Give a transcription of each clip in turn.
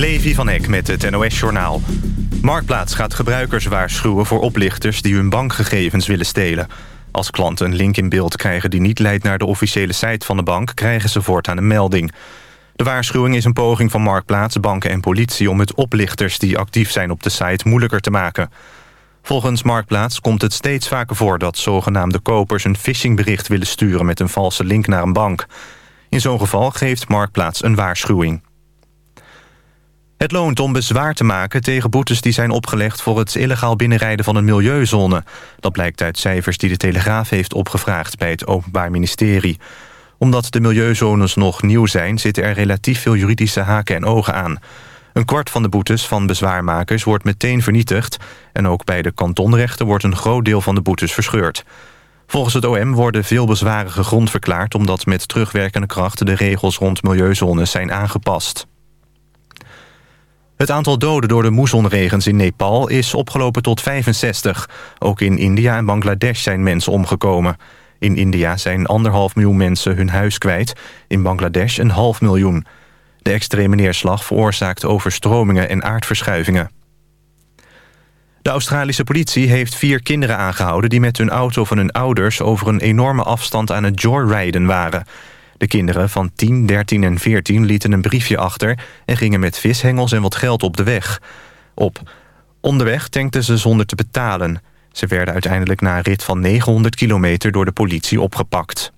Levi van Eck met het NOS-journaal. Marktplaats gaat gebruikers waarschuwen voor oplichters... die hun bankgegevens willen stelen. Als klanten een link in beeld krijgen die niet leidt naar de officiële site van de bank... krijgen ze voortaan een melding. De waarschuwing is een poging van Marktplaats, banken en politie... om het oplichters die actief zijn op de site moeilijker te maken. Volgens Marktplaats komt het steeds vaker voor... dat zogenaamde kopers een phishingbericht willen sturen... met een valse link naar een bank. In zo'n geval geeft Marktplaats een waarschuwing. Het loont om bezwaar te maken tegen boetes die zijn opgelegd... voor het illegaal binnenrijden van een milieuzone. Dat blijkt uit cijfers die de Telegraaf heeft opgevraagd... bij het Openbaar Ministerie. Omdat de milieuzones nog nieuw zijn... zitten er relatief veel juridische haken en ogen aan. Een kwart van de boetes van bezwaarmakers wordt meteen vernietigd... en ook bij de kantonrechten wordt een groot deel van de boetes verscheurd. Volgens het OM worden veel bezwaren gegrond verklaard... omdat met terugwerkende kracht de regels rond milieuzones zijn aangepast. Het aantal doden door de moessonregens in Nepal is opgelopen tot 65. Ook in India en Bangladesh zijn mensen omgekomen. In India zijn anderhalf miljoen mensen hun huis kwijt. In Bangladesh een half miljoen. De extreme neerslag veroorzaakt overstromingen en aardverschuivingen. De Australische politie heeft vier kinderen aangehouden... die met hun auto van hun ouders over een enorme afstand aan het joyriden waren. De kinderen van 10, 13 en 14 lieten een briefje achter... en gingen met vishengels en wat geld op de weg. Op. Onderweg tankten ze zonder te betalen. Ze werden uiteindelijk na een rit van 900 kilometer door de politie opgepakt.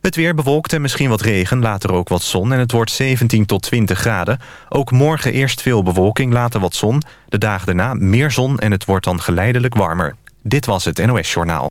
Het weer bewolkt en misschien wat regen, later ook wat zon... en het wordt 17 tot 20 graden. Ook morgen eerst veel bewolking, later wat zon. De dagen daarna meer zon en het wordt dan geleidelijk warmer. Dit was het NOS Journaal.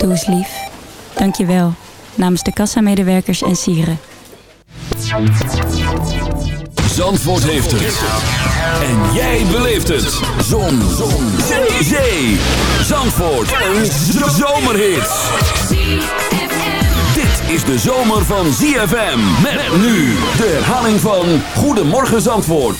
Doe eens lief. Dank je wel. Namens de kassamedewerkers en sieren. Zandvoort heeft het. En jij beleeft het. Zon. Zon. Zee. Zee. Zandvoort. Een zomerhit. Dit is de zomer van ZFM. Met nu de herhaling van Goedemorgen Zandvoort.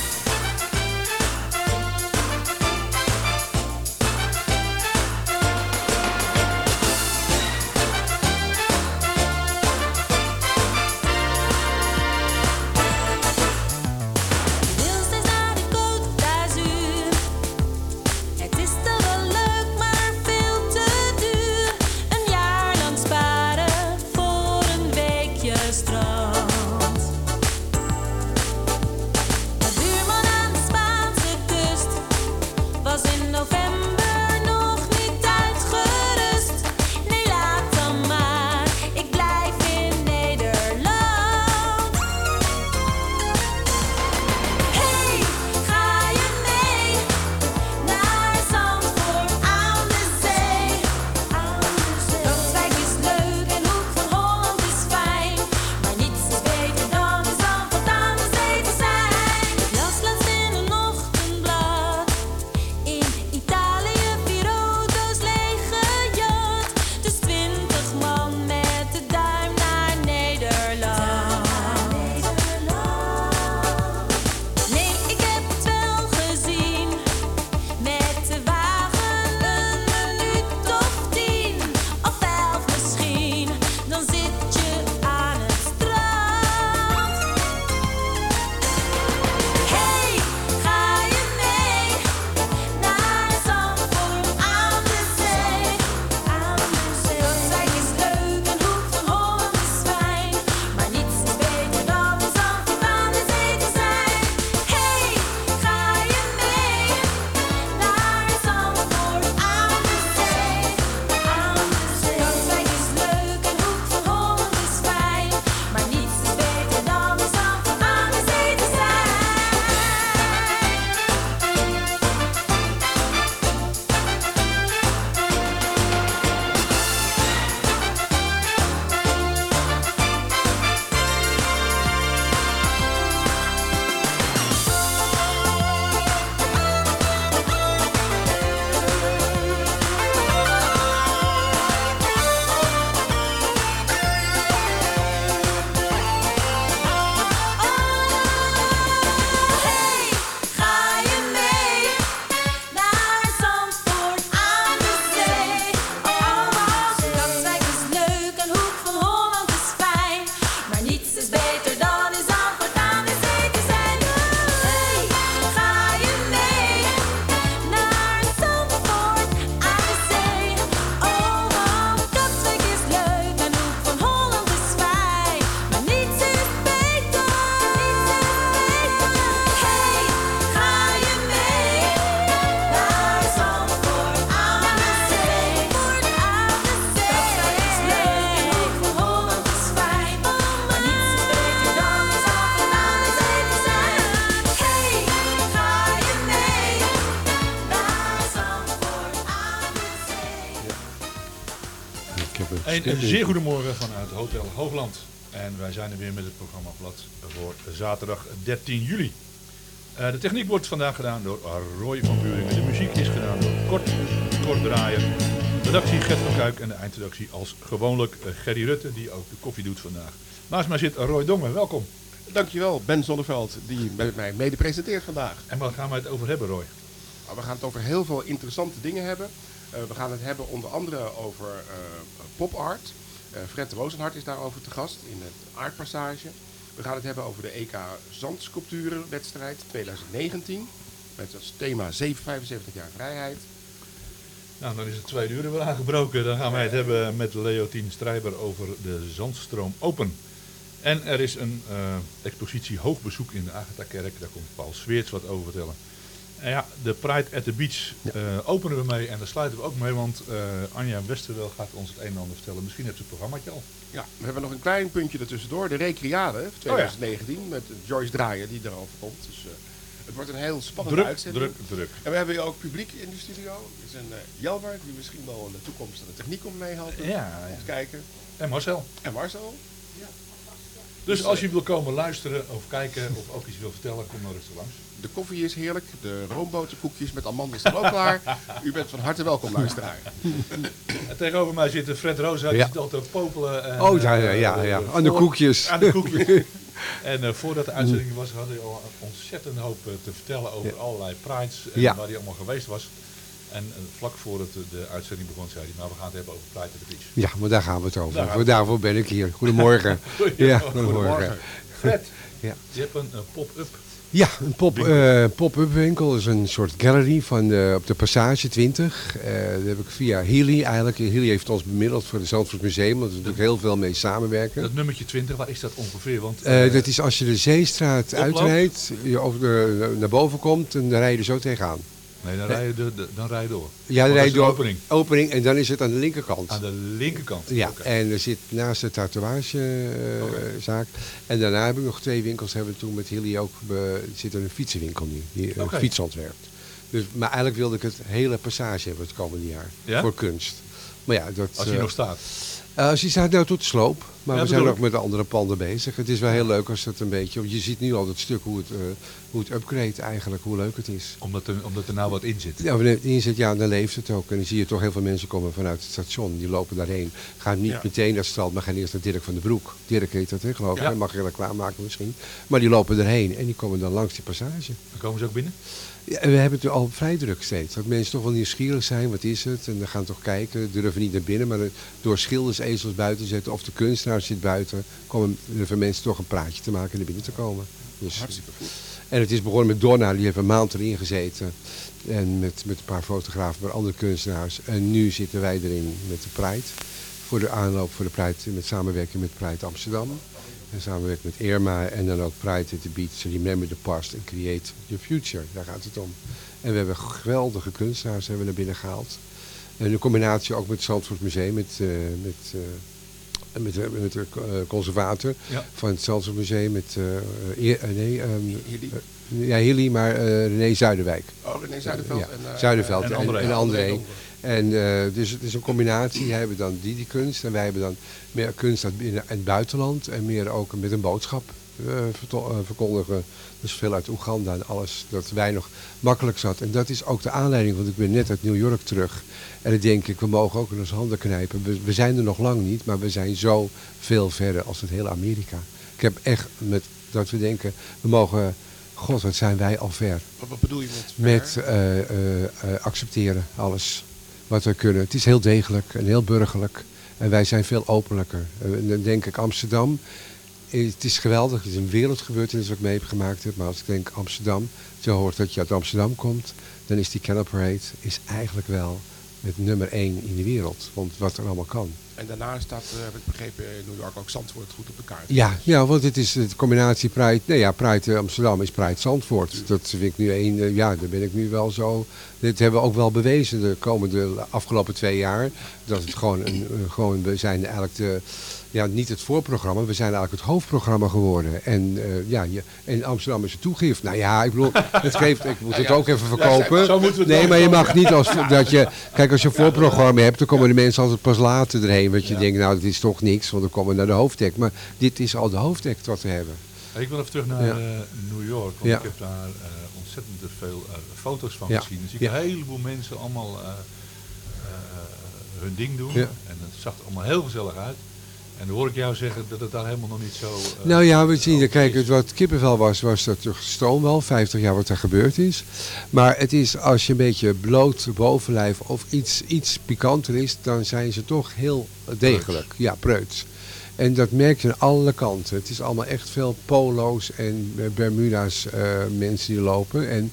Een, een zeer goedemorgen vanuit Hotel Hoogland. En wij zijn er weer met het programma Blad voor zaterdag 13 juli. Eh, de techniek wordt vandaag gedaan door Roy van Buringen. De muziek is gedaan door Kort, Kort Draaien. Redactie Gert van Kuik en de eindredactie als gewoonlijk eh, Gerry Rutte, die ook de koffie doet vandaag. Naast mij zit Roy Dongen, welkom. Dankjewel, Ben Zonneveld, die met mij mede presenteert vandaag. En waar gaan we het over hebben, Roy? Nou, we gaan het over heel veel interessante dingen hebben. Eh, we gaan het hebben onder andere over eh pop art. Eh, Fred Rozenhart is daarover te gast in het Aardpassage. We gaan het hebben over de EK Zandsculpturenwedstrijd 2019. Met als thema 7, 75 jaar vrijheid. Nou, dan is het twee uur weer aangebroken. Dan gaan wij het hebben met Leotien Strijber over de Zandstroom Open. En er is een expositie hoogbezoek in de Agatha-kerk. Daar komt Paul Sweerts wat over vertellen. Ja, de Pride at the Beach eh, openen we mee en daar sluiten we ook mee. Want eh, Anja Westerwel gaat ons het een en ander vertellen. Misschien heeft ze het programmaatje al. Ja, we hebben nog een klein puntje ertussendoor. De Recreade van 2019 met Joyce Draaier die erover komt. Dus eh, het wordt een heel spannende Druk, uitzending. druk, druk. En we hebben hier ook publiek in de studio. Er is een Jelmer die misschien wel in de toekomst aan de techniek komt meehelpen. Ja, ja. Om te kijken. En Marcel. En Marcel. Dus als je wil komen luisteren of kijken of ook iets wil vertellen, kom dan rustig langs. De koffie is heerlijk. De roomboterkoekjes met amandels zijn ook klaar. U bent van harte welkom, luisteraar. En tegenover mij zit Fred Roos. Hij Ja. zit te popelen. En, Oh, ja, ja, ja, eh, ja. voor- Aan de koekjes. Aan de koekjes. en eh, voordat de uitzending was, had hij al een ontzettend hoop eh, te vertellen over Ja. allerlei prides. En Ja. waar hij allemaal geweest was. En vlak voordat de, de uitzending begon, zei hij, nou we gaan het hebben over Pride at the Beach. Ja, maar daar gaan we het over. daarvoor ben ik hier. Goedemorgen. ja, goedemorgen. Fred, Ja. je hebt een pop-up. Ja, een eh, pop-up winkel is een soort gallery van de, op de Passage 20. Eh dat heb ik via Healy eigenlijk. Healy heeft ons bemiddeld voor het Zandvoort Museum, want we natuurlijk heel veel mee samenwerken. Dat nummertje 20, waar is dat ongeveer? Want, Eh, eh, dat is als je de Zeestraat uitrijdt, je over de, naar boven komt en dan rij je er zo tegenaan. Nee, dan rij je, de, de- dan rij je door. Ja, dan rij je door opening. opening en dan is het aan de linkerkant. Aan de linkerkant. Ja, en er zit naast de tatoeagezaak. en daarna heb ik nog twee winkels. Hebben we toen met Hilly ook. be- zit er een fietsenwinkel nu. Die een Oké. fiets ontwerpt. Dus, maar eigenlijk wilde ik het hele passage hebben het komende jaar. Ja? Voor kunst. Maar ja, dat, Als hij eh, nog staat. Eh, die staat nou tot sloop. Maar Ja, we zijn ook met de andere panden bezig. Het is wel heel leuk als het een beetje... Je ziet nu al dat stuk hoe het, eh, hoe het upgrade eigenlijk, hoe leuk het is. Omdat er, omdat er nou wat in zit. Ja, wanneer het in zit, ja, dan leeft het ook. En dan zie je toch heel veel mensen komen vanuit het station. Die lopen daarheen. Gaan niet Ja. meteen naar het strand, maar gaan eerst naar Dirk van den Broek. Dirk heet dat, hè, geloof ik. Ja. Mag je reclame maken misschien. Maar die lopen erheen en die komen dan langs die passage. Dan komen ze ook binnen. We hebben het al vrij druk steeds. Dat mensen toch wel nieuwsgierig zijn, wat is het? En dan gaan toch kijken, durven niet naar binnen. Maar door schilders, ezels buiten te zetten of de kunstenaar zit buiten... komen durven mensen toch een praatje te maken en naar binnen te komen. Dus, Hartstikke goed. en het is begonnen met Donna, die heeft een maand erin gezeten. En met, met een paar fotografen, maar andere kunstenaars. En nu zitten wij erin met de Pride. Voor de aanloop voor de Pride, met samenwerking met Pride Amsterdam. En samenwerking met Irma en dan ook Pride at the Beach. Remember the past and create your future. Daar gaat het om. En we hebben geweldige kunstenaars hebben we naar binnen gehaald. En een combinatie ook met het Zandvoort Museum, met, eh, met, eh, met, de- met de eh, conservator Ja. van het Zandvoort Museum. Met, eh, eh, nee, ehm, Hilly. eh, ja, Hilly, maar eh, René Zuiderwijk. Oh, René Zuiderveld Ja, en, eh, Zuiderveld en en, André. en André. En eh, dus het is een combinatie. Wij hebben dan die, die kunst en wij hebben dan meer kunst uit binnen- en het buitenland en meer ook met een boodschap eh, eh, verkondigen. Dus veel uit Oeganda en alles dat wij nog makkelijk zat. En dat is ook de aanleiding, want ik ben net uit New York terug. En dan denk ik, we mogen ook in onze handen knijpen. We, we zijn er nog lang niet, maar we zijn zo veel verder als het hele Amerika. Ik heb echt met dat we denken, we mogen, god wat zijn wij al ver. Wat, bedoel je met Met accepteren, alles wat we kunnen. Het is heel degelijk en heel burgerlijk. En wij zijn veel openlijker. En dan denk ik Amsterdam. Het is geweldig. Het is een wereldgebeurtenis wat ik mee heb gemaakt heb. Maar als ik denk Amsterdam. Zo hoort dat je uit Amsterdam komt. Dan is die Canal Parade is eigenlijk wel het nummer één in de wereld. Want wat er allemaal kan. En daarna staat, eh, heb ik begrepen, in New York ook Zandvoort goed op de kaart. Ja, ja, want het is de combinatie Pride. Nee ja, Pride eh, Amsterdam is Pride Zandvoort. Dat vind ik nu één. eh, Ja, daar ben ik nu wel zo. Dit hebben we ook wel bewezen de komende afgelopen twee jaar. Dat het gewoon een- gewoon we zijn eigenlijk de, ja, niet het voorprogramma, we zijn eigenlijk het hoofdprogramma geworden. En eh, ja, je, en Amsterdam is een toegift. Nou ja, ik bedoel, het geeft, ik moet het Ja, ook even ja, verkopen. zo moeten we het nee, maar je mag niet als dat je, kijk als je een voorprogramma hebt, dan komen de mensen altijd pas later erheen. Want je denkt, nou, dat is toch niks, want dan komen we naar de hoofddek. Maar dit is al de hoofddek wat we hebben. Ik wil even terug naar eh, New York, want Ja. ik heb daar eh, ontzettend veel foto's van gezien. Zie ik een heleboel mensen allemaal hun ding doen. En het zag er allemaal heel gezellig uit. En dan hoor ik jou zeggen dat het daar helemaal nog niet zo... eh, Nou ja, we zien, kijk, het wat kippenvel was, was dat toch stroomwal, 50 jaar wat er gebeurd is. Maar het is, als je een beetje bloot bovenlijf of iets, iets pikanter is, dan zijn ze toch heel degelijk. Ja, preuts. En dat merk je aan alle kanten. Het is allemaal echt veel polo's en eh, Bermuda's eh, mensen die lopen. En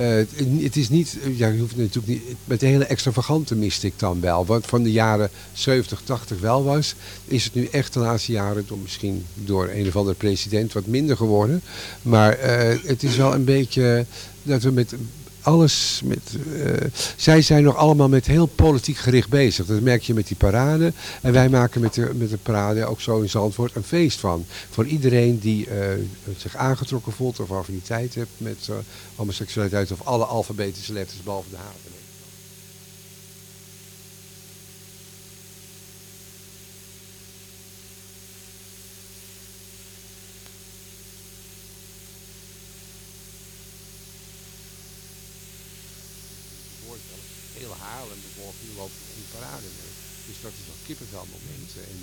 eh, het, is niet, ja, je hoeft natuurlijk niet, met hele extravagante miste ik dan wel. Wat van de jaren 70, 80 wel was, is het nu echt de laatste jaren, door, misschien door een of andere president, wat minder geworden. Maar eh, het is wel een beetje dat we met alles met. eh, zij zijn nog allemaal met heel politiek gericht bezig. Dat merk je met die parade. En wij maken met de, met de parade ook zo in Zandvoort een feest van. Voor iedereen die eh, zich aangetrokken voelt of affiniteit heeft met eh, homoseksualiteit of alle alfabetische letters behalve de H. voorstellen. Heel Haarlem bijvoorbeeld, die loopt in die parade mee. Dus dat is wel En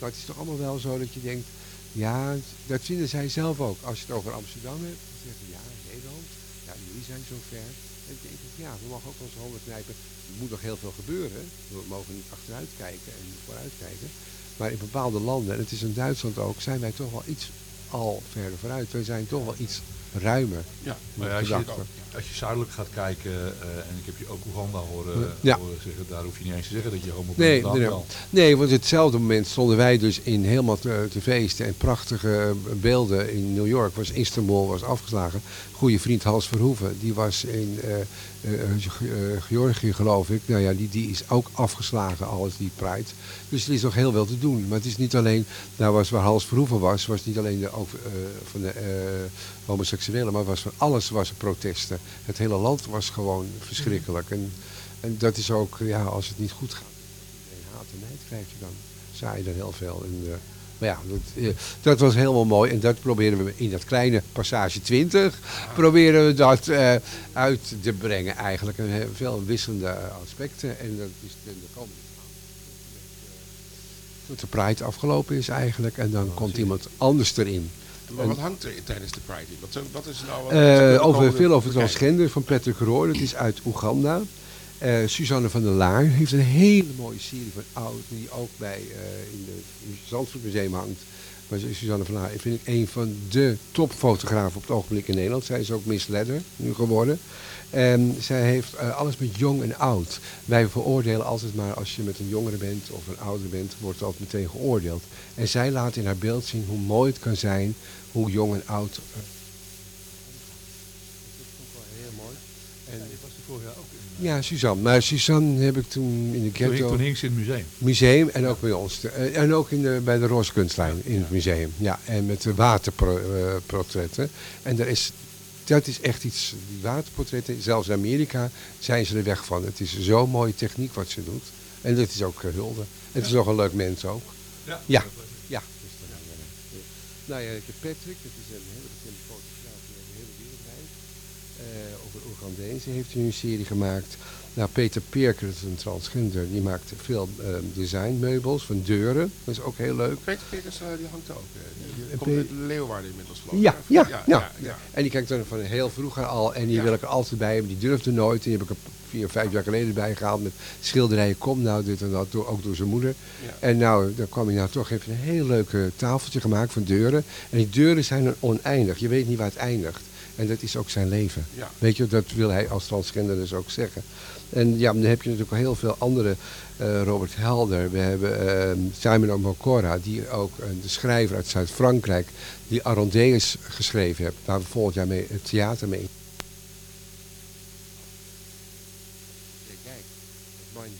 eh, is toch allemaal wel zo dat je denkt, ja, dat vinden zij zelf ook. Als je het over Amsterdam hebt, dan zeggen ze, ja, Nederland, ja, jullie zijn zo ver. En dan denk ja, we mogen ook onze handen knijpen. Er moet nog heel veel gebeuren. We mogen niet achteruit kijken en vooruit kijken. Maar in bepaalde landen, en het is in Duitsland ook, zijn wij toch wel iets al verder vooruit. Wij zijn toch wel iets ruimer. Ja, maar ja, als, je, als je zuidelijk gaat kijken, eh, en ik heb je ook Oeganda horen, Ja. horen zeggen, daar hoef je niet eens te zeggen dat je homo bent. Nee, dan nee, nee. wel. nee, want hetzelfde moment stonden wij dus in helemaal te, te feesten en prachtige beelden in New York. Was Istanbul was afgeslagen. Goede vriend Hans Verhoeven, die was in eh, eh, eh, Georgië geloof ik. Nou ja, die, die is ook afgeslagen alles die Pride. Dus er is nog heel veel te doen. Maar het is niet alleen, nou was waar Hans Verhoeven was, was niet alleen de, over, eh, van de eh, homoseksuelen, maar was van alles was er protesten. Het hele land was gewoon verschrikkelijk. En, en dat is ook, ja, als het niet goed gaat, haat en nijd krijg je dan. Je dan heel veel. Eh, maar ja, dat, eh, dat was helemaal mooi. En dat proberen we in dat kleine passage 20, proberen we dat eh, uit te brengen eigenlijk. En veel wisselende aspecten. En dat is de, de komende tot de Pride afgelopen is eigenlijk. En dan komt iemand anders erin. Maar wat hangt er tijdens de Pride in? Wat, wat is nou... wat- eh, over, veel over transgender van Patrick Roor. Dat is uit Oeganda. Eh, Suzanne van der Laar heeft een hele mooie serie van oud. Die ook bij eh, in het Zandvoort Museum hangt. Maar Suzanne van der Laar vind ik een van de topfotografen op het ogenblik in Nederland. Zij is ook Miss Leather nu geworden. En zij heeft eh, alles met jong en oud. Wij veroordelen altijd maar als je met een jongere bent of een ouder bent, wordt het altijd meteen geoordeeld. En zij laat in haar beeld zien hoe mooi het kan zijn, hoe jong en oud. eh, heel mooi. En ik was er vorig jaar ook. Ja, Suzanne. Maar Suzanne heb ik toen in de Toen, ghetto... toen hing ze in het museum. Museum en ook bij ons. eh, En ook in de, bij de Roze Kunstlijn in het museum. Ja, en met de waterportretten. En daar is, dat is echt iets, die waterportretten, zelfs in Amerika zijn ze er weg van. Het is zo'n mooie techniek wat ze doet. En dat is ook eh, hulde. Het is nog een leuk mens ook. Ja. Ja. ja. Dus eh, nou ja, ik heb Patrick, dat is een hele bekende fotograaf die over de hele wereld reist. Eh, over Oegandese heeft hij een serie gemaakt. Nou, Peter Perker, dat is een transgender, die maakt veel eh, designmeubels van deuren. Dat is ook heel leuk. Peter Peters, eh, die hangt ook. eh, die En komt Pe- uit Leeuwarden inmiddels geloof. Ja, ja, ja, ja, ja. En die kijkt er van heel vroeger al en die wil ik er altijd bij hebben. Die durfde nooit. Die heb ik er vier of vijf jaar geleden bij gehaald met schilderijen. Kom nou, dit en dat, door, ook door zijn moeder. En nou, dan kwam hij nou toch, heeft een heel leuk eh, tafeltje gemaakt van deuren. En die deuren zijn dan oneindig. Je weet niet waar het eindigt. En dat is ook zijn leven. Ja. Weet je, dat wil hij als transgender dus ook zeggen. En ja, dan heb je natuurlijk heel veel andere. eh, Robert Helder, we hebben eh, Simon Omokora, die ook eh, de schrijver uit Zuid-Frankrijk, die Arondeus geschreven heeft, waar we volgend jaar mee het theater mee. Kijk, het mandje,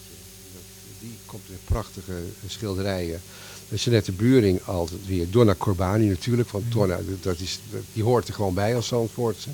dat- die komt met prachtige schilderijen. Jeanette Buring altijd weer. Donna Corbani natuurlijk, want Donna, dat is, die hoort er gewoon bij als Zandvoortse.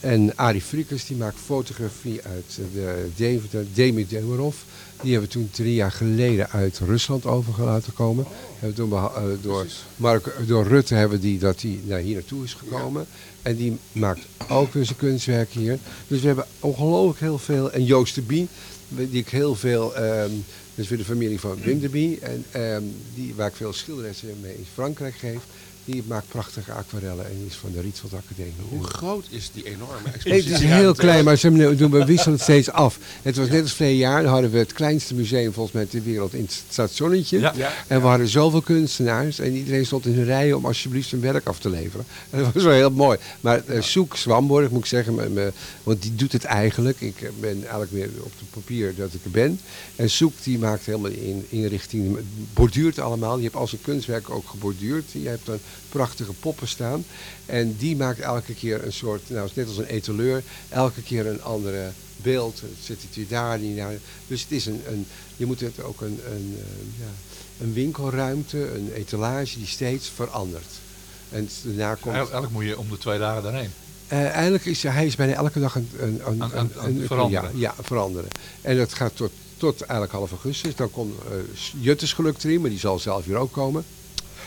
En Arie Friekers die maakt fotografie uit eh, de Deventer, Demi Demirov. Die hebben we toen drie jaar geleden uit Rusland over laten komen. We toen eh, door, Mark, door Rutte hebben die dat hij naar hier naartoe is gekomen. En die maakt ook weer zijn kunstwerk hier. Dus we hebben ongelooflijk heel veel. En Joost de Bie, die ik heel veel... ehm dat is weer de familie van Bie. En ehm, die, waar ik veel schilderijen mee in Frankrijk geef. Die maakt prachtige aquarellen en die is van de Rietveld Academie. Hoe groot is die enorme Nee, expositie? het is heel klein, maar ze doen we wisselen het steeds af. Het was net als verleden jaar, dan hadden we het kleinste museum volgens mij ter wereld in het stationnetje. Ja. Ja. En we hadden zoveel kunstenaars en iedereen stond in een rij om alsjeblieft zijn werk af te leveren. En dat was wel heel mooi. Maar eh, Soek Swamborg, moet ik zeggen, met me- want die doet het eigenlijk. Ik eh, ben eigenlijk weer op het papier dat ik er ben. En Soek die maakt helemaal in inrichting, borduurt allemaal. Die heeft al zijn kunstwerk ook geborduurd. Die heeft dan prachtige poppen staan. En die maakt elke keer een soort, nou net als een etaleur, elke keer een andere beeld. Het zit het weer daar, die daar. Dus het is een, een je moet het ook een, een, eh, ja, een winkelruimte, een etalage die steeds verandert. En daarna komt... Eigenlijk moet je om de twee dagen daarheen. Eh, eigenlijk is hij is bijna elke dag een, een, een, Aan- aan- een- aan een- veranderen. Ja, ja, veranderen. En dat gaat tot, tot eigenlijk half augustus. Dan komt Juttes geluk erin, maar die zal zelf hier ook komen.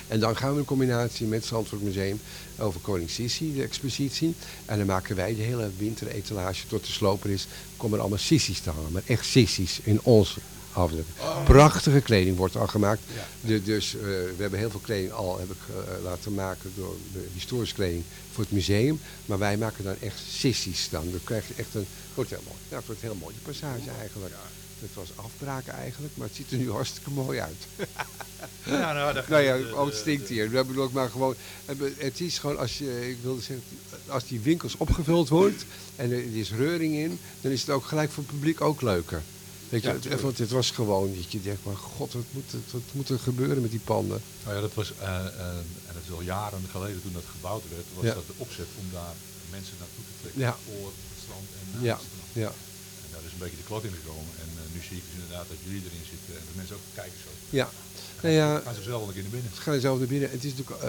En dan gaan we in combinatie met het Zandvoort Museum over Koning Sissi, de expositie. En dan maken wij de hele winteretalage tot de sloper is. Komen er allemaal sissies te hangen, maar echt sissies in onze afdruk. Prachtige kleding wordt al gemaakt. De, dus eh, we hebben heel veel kleding al heb ik, eh, laten maken door de historische kleding voor het museum. Maar wij maken dan echt sissies dan. Dan krijg je echt een, wordt heel mooi. Ja, het wordt heel mooi, die passage eigenlijk. Het was afbraken eigenlijk, maar het ziet er nu hartstikke mooi uit. Ja, nou, daar- nou ja, de- oh, het stinkt hier. Dat bedoel ik maar gewoon. Het is gewoon als je, ik wilde zeggen, als die winkels opgevuld wordt en er is reuring in, dan is het ook gelijk voor het publiek ook leuker. Weet je, Ja, want het was gewoon dat je denkt, maar god, wat moet, wat moet er gebeuren met die panden? Nou ja, dat was, eh, eh, en dat is al jaren geleden toen dat gebouwd werd, was Ja. dat de opzet om daar mensen naartoe te trekken Ja. voor het strand en na Ja, het strand. ja. En daar is een beetje de klok in gekomen. En inderdaad dat jullie erin zitten en dat mensen ook kijken zo. Ja. Nou ja, Gaan ze zelf wel een keer naar binnen. Ze gaan zelf naar binnen. Het is natuurlijk,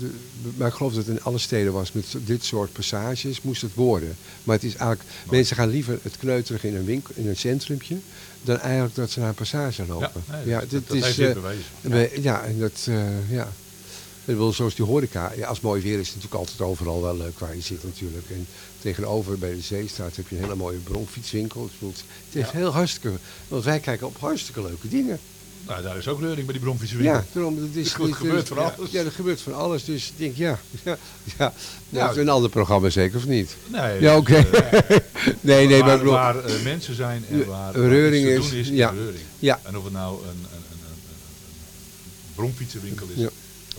de- maar ik geloof dat het in alle steden was. Met dit soort passages moest het worden. Maar het is eigenlijk, mensen gaan liever het kneuterig in een winkel, in een centrumpje, dan eigenlijk dat ze naar een passage lopen. Ja, nee, dat- dit dat heeft dit eh, bewezen. we- Ja, en dat, eh, ja. Ik zoals die horeca, ja, als het mooi weer is, is het natuurlijk altijd overal wel leuk waar je zit natuurlijk. En tegenover bij de Zeestraat heb je een hele mooie bronfietswinkel. Bedoel, Het is heel hartstikke, want wij kijken op hartstikke leuke dingen. Nou, daar is ook reuring bij die bronfietswinkel. Ja, daarom, dat is, Er gebeurt is- van ja, alles. Ja, er gebeurt van alles. Dus ik denk, ja, ja, ja. Nou, Nou, een ander programma zeker, of niet? Nee, Ja, dus, oké. eh, nee, nee, waar, maar waar eh, mensen zijn en waar, reuring is, doen is, ja. reuring. Ja. En of het nou een, een, een, een, is,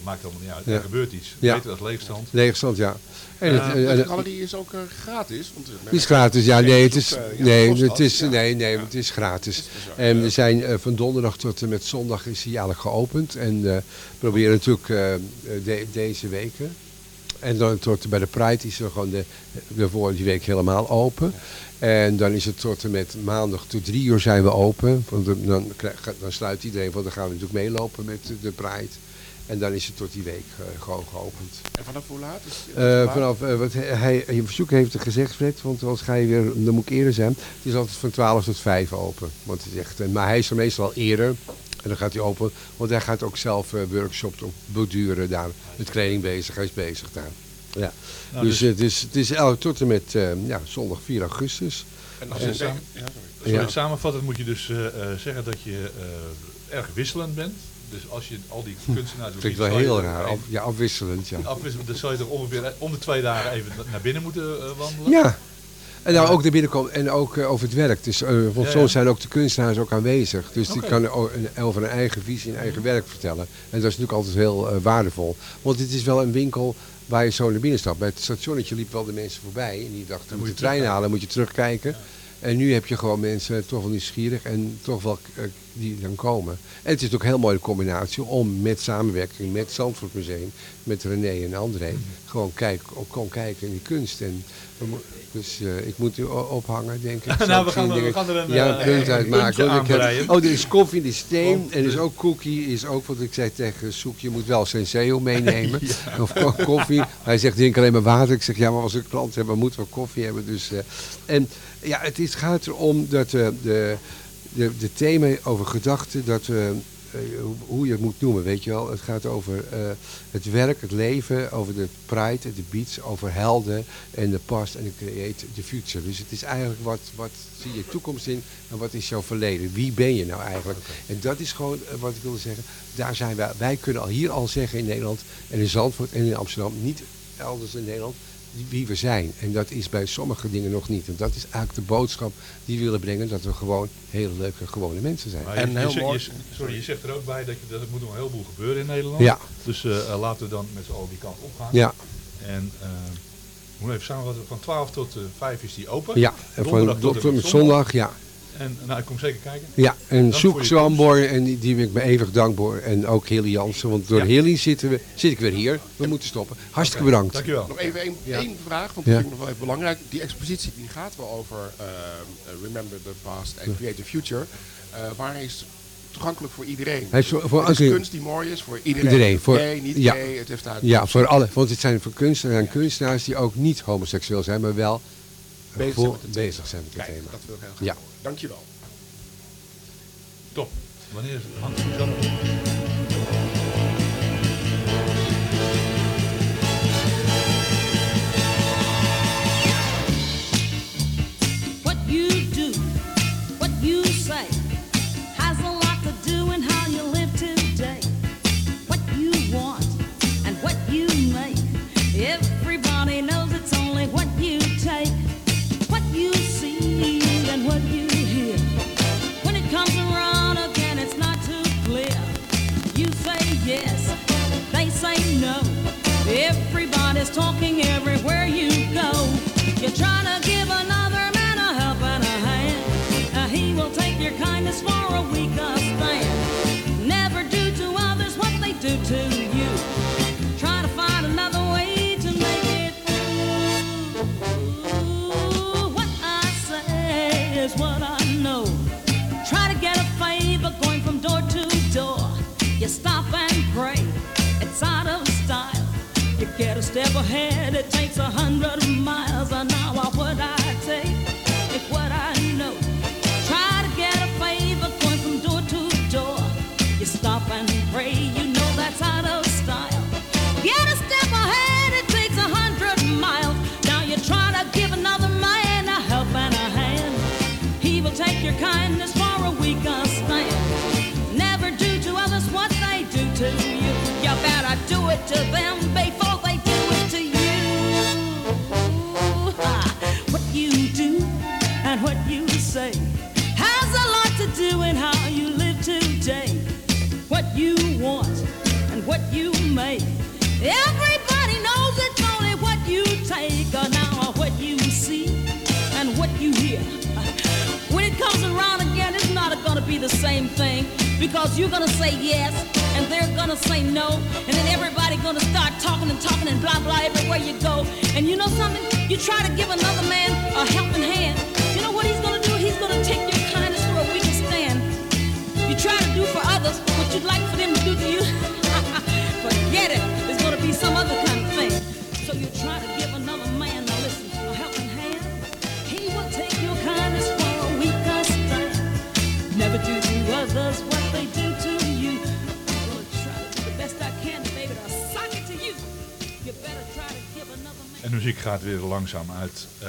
maakt allemaal niet uit. Ja. Er gebeurt iets. Ja. Beter als leegstand. Leegstand, ja. En het, eh, De galerie is ook eh, gratis. Want, het is gratis, ja, nee, het is, eh, nee, het is, nee, nee, het is gratis. En we zijn eh, van donderdag tot en met zondag is hij eigenlijk geopend. En eh, we proberen natuurlijk eh, de- deze weken. En dan tot bij de Pride is er gewoon de, de vorige week helemaal open. En dan is het tot en met maandag tot drie uur zijn we open. Want dan, dan, sluit iedereen, want dan gaan we natuurlijk meelopen met de- de Pride. En dan is het tot die week eh, gewoon geopend. En vanaf hoe laat is Eh, laat? vanaf, eh, wat hij, je verzoek heeft het gezegd, Fred, want als ga je weer, dan moet ik eerder zijn. Het is altijd van 12 tot 5 open. Want het is echt, maar hij is er meestal al eerder. En dan gaat hij open, want hij gaat ook zelf eh workshops op borduren daar. Met kleding bezig, hij is bezig daar. Ja. Nou, dus, dus- het is, het is elk tot en met eh, ja, zondag 4 augustus. En als je samen- ja, sorry. Sorry, Ja. samenvattend moet je dus zeggen dat je eh, erg wisselend bent. Dus als je al die kunstenaars... Dat vind ik wel heel raar. Af, ja, afwisselend, ja. Afwisselend, dan zou je toch ongeveer om de twee dagen even naar binnen moeten eh, wandelen? Ja. En nou ook naar binnen komen en ook eh, over het werk. Dus, eh, want Ja, soms zijn ook de kunstenaars ook aanwezig. Dus die kan over een eigen visie en eigen werk vertellen. En dat is natuurlijk altijd heel waardevol. Want het is wel een winkel waar je zo naar binnen stapt. Bij het stationnetje liepen wel de mensen voorbij. En die dachten, moet je de trein halen, moet je terugkijken. En nu heb je gewoon mensen toch wel nieuwsgierig en toch wel eh, die dan komen. En het is ook een heel mooie combinatie om met samenwerking met Zandvoort Museum, met René en André, gewoon, kijk, ook gewoon kijken in die kunst. En dus eh, ik moet u ophangen, denk ik. Nou, we gaan er- we gaan er een, ja, eh, punt een ik heb- aanbreien. oh, er is koffie, er is thee Want en er is de- ook cookie. Is ook wat ik zei tegen Soek, je moet wel senseo meenemen. Ja. Of ko- koffie. Hij zegt, drink alleen maar water. Ik zeg, ja, maar als we een klant hebben, moeten we koffie hebben. Dus, en ja, het is, gaat erom dat eh, de, de, de thema over gedachten, dat, eh, eh, hoe- je het moet noemen, weet je wel. Het gaat over het werk, het leven, over de pride, de beats, over helden en de past en de create the future. Dus het is eigenlijk wat, wat zie je toekomst in en wat is jouw verleden? Wie ben je nou eigenlijk? En dat is gewoon wat ik wilde zeggen. Daar zijn wij, wij kunnen al hier al zeggen in Nederland en in Zandvoort en in Amsterdam, niet elders in Nederland, wie we zijn. En dat is bij sommige dingen nog niet. En dat is eigenlijk de boodschap die we willen brengen, dat we gewoon hele leuke, gewone mensen zijn. Maar je- je, zegt- je, sorry, je zegt er ook bij dat, je, dat er moet nog een heleboel gebeuren in Nederland. Ja. Dus eh, eh, laten we dan met z'n allen die kant op gaan. Ja. En eh we moeten even samenvatten, van 12 tot eh 5 is die open. Ja, en Donderdag van tot tot en en zondag, ja. En nou, ik kom zeker kijken. Ja, en Dank Zoek je Zwambor, en die, die ben ik me eeuwig dankbaar. En ook Hilly Jansen, want door Ja. Hilly zitten we, zit ik weer hier. We moeten stoppen. Hartstikke bedankt. Dankjewel. Nog even één Ja. één vraag, want Ja. dat vind ik nog wel even belangrijk. Die expositie die gaat wel over eh, eh, Remember the Past and Create the Future. Eh, waar is toegankelijk voor iedereen? Hij is voor- voor Het is kunst die mooi is voor iedereen. Iedereen. Voor, niet ja, gay, het heeft uit. ja, voor alle. Want het zijn voor kunstenaars en kunstenaars die ook niet homoseksueel zijn, maar wel Bezig zijn met het thema. bezig zijn met het Kijk, thema. dat wil ik heel graag Ja. horen. Dankjewel. Top. Wanneer is het? Hangt Suzanne? What you do, what you say, has a lot to do in how you live today. What you want and what you make, everybody knows it's only what Everybody's talking everywhere you go. You're trying the best.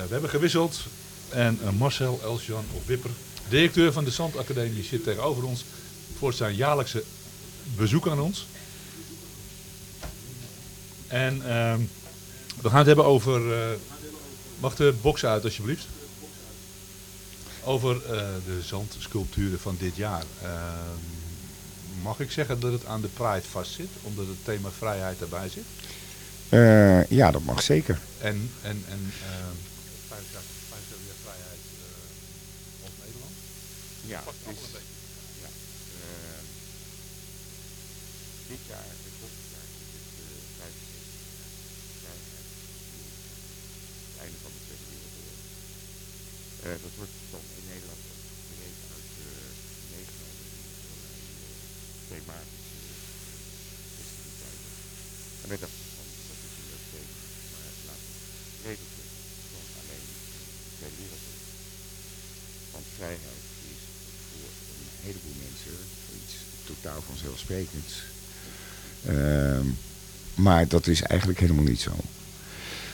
We hebben gewisseld. En eh, Marcel Elsjan of Wipper, directeur van de Zandacademie, zit tegenover ons voor zijn jaarlijkse bezoek aan ons. En ehm, we gaan het hebben over. eh, mag de box uit alsjeblieft? Over eh, de zandsculpturen van dit jaar. Ehm, mag ik zeggen dat het aan de Pride vastzit, omdat het thema vrijheid erbij zit? Ja, dat mag zeker. En, en, en ehm, 75 75 jaar vrijheid, eh, Ja, het is, ja, ehm, dit jaar, het jaar, is het uh, 75 jaar vrijheid. Het einde van de Tweede Wereldoorlog. Eh, dat wordt dan in Nederland ook breed uit uh, meegenomen in allerlei uh, thematische festiviteiten. En wij dachten totaal vanzelfsprekends. Uh, maar dat is eigenlijk helemaal niet zo.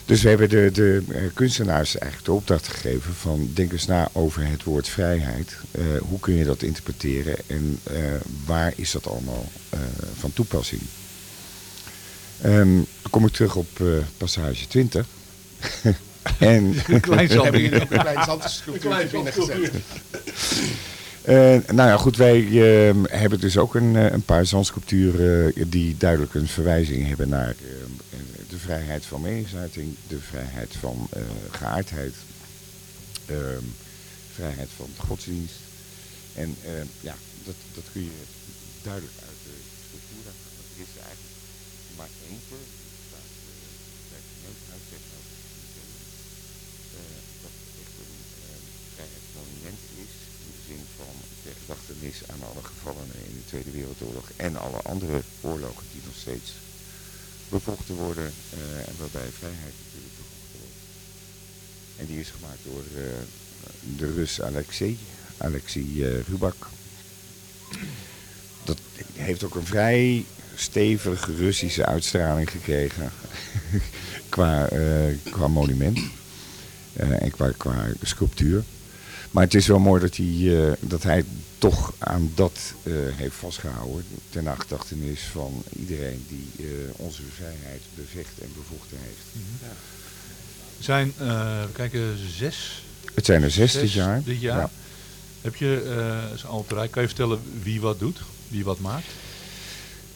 Dus we hebben de, de uh, kunstenaars eigenlijk de opdracht gegeven van denk eens na over het woord vrijheid. Uh, hoe kun je dat interpreteren en uh, waar is dat allemaal van toepassing? Um, dan kom ik terug op passage 20. en een klein zand. Hebben ook een klein binnengezet. Uh, nou ja, goed, wij uh, hebben dus ook een, een paar zandsculpturen die duidelijk een verwijzing hebben naar uh, de vrijheid van meningsuiting, de vrijheid van geaardheid, ehm, vrijheid van godsdienst. En ja, dat, dat kun je duidelijk uit de sculptuur halen. Er is er eigenlijk maar eentje, die staat bij het gemeentehuis tegenover het museum, dat echt een vrijheidsmonument is in de zin van gedachtenis aan alle gevallenen in de Tweede Wereldoorlog en alle andere oorlogen die nog steeds bevochten worden uh, en waarbij vrijheid natuurlijk bevochten wordt. En die is gemaakt door uh, de Rus Alexei, Alexei uh, Rubak. Dat heeft ook een vrij stevige Russische uitstraling gekregen qua, qua monument en qua, qua sculptuur. Maar het is wel mooi dat hij, dat hij toch aan dat uh, heeft vastgehouden. Ten nagedachtenis van iedereen die uh, onze vrijheid bevecht en bevochten heeft. Mm -hmm. ja. Er zijn, we kijken, zes. Het zijn er zes, zes dit jaar. Dit jaar. Ja. Heb je, uh, al kan je vertellen wie wat doet? Wie wat maakt?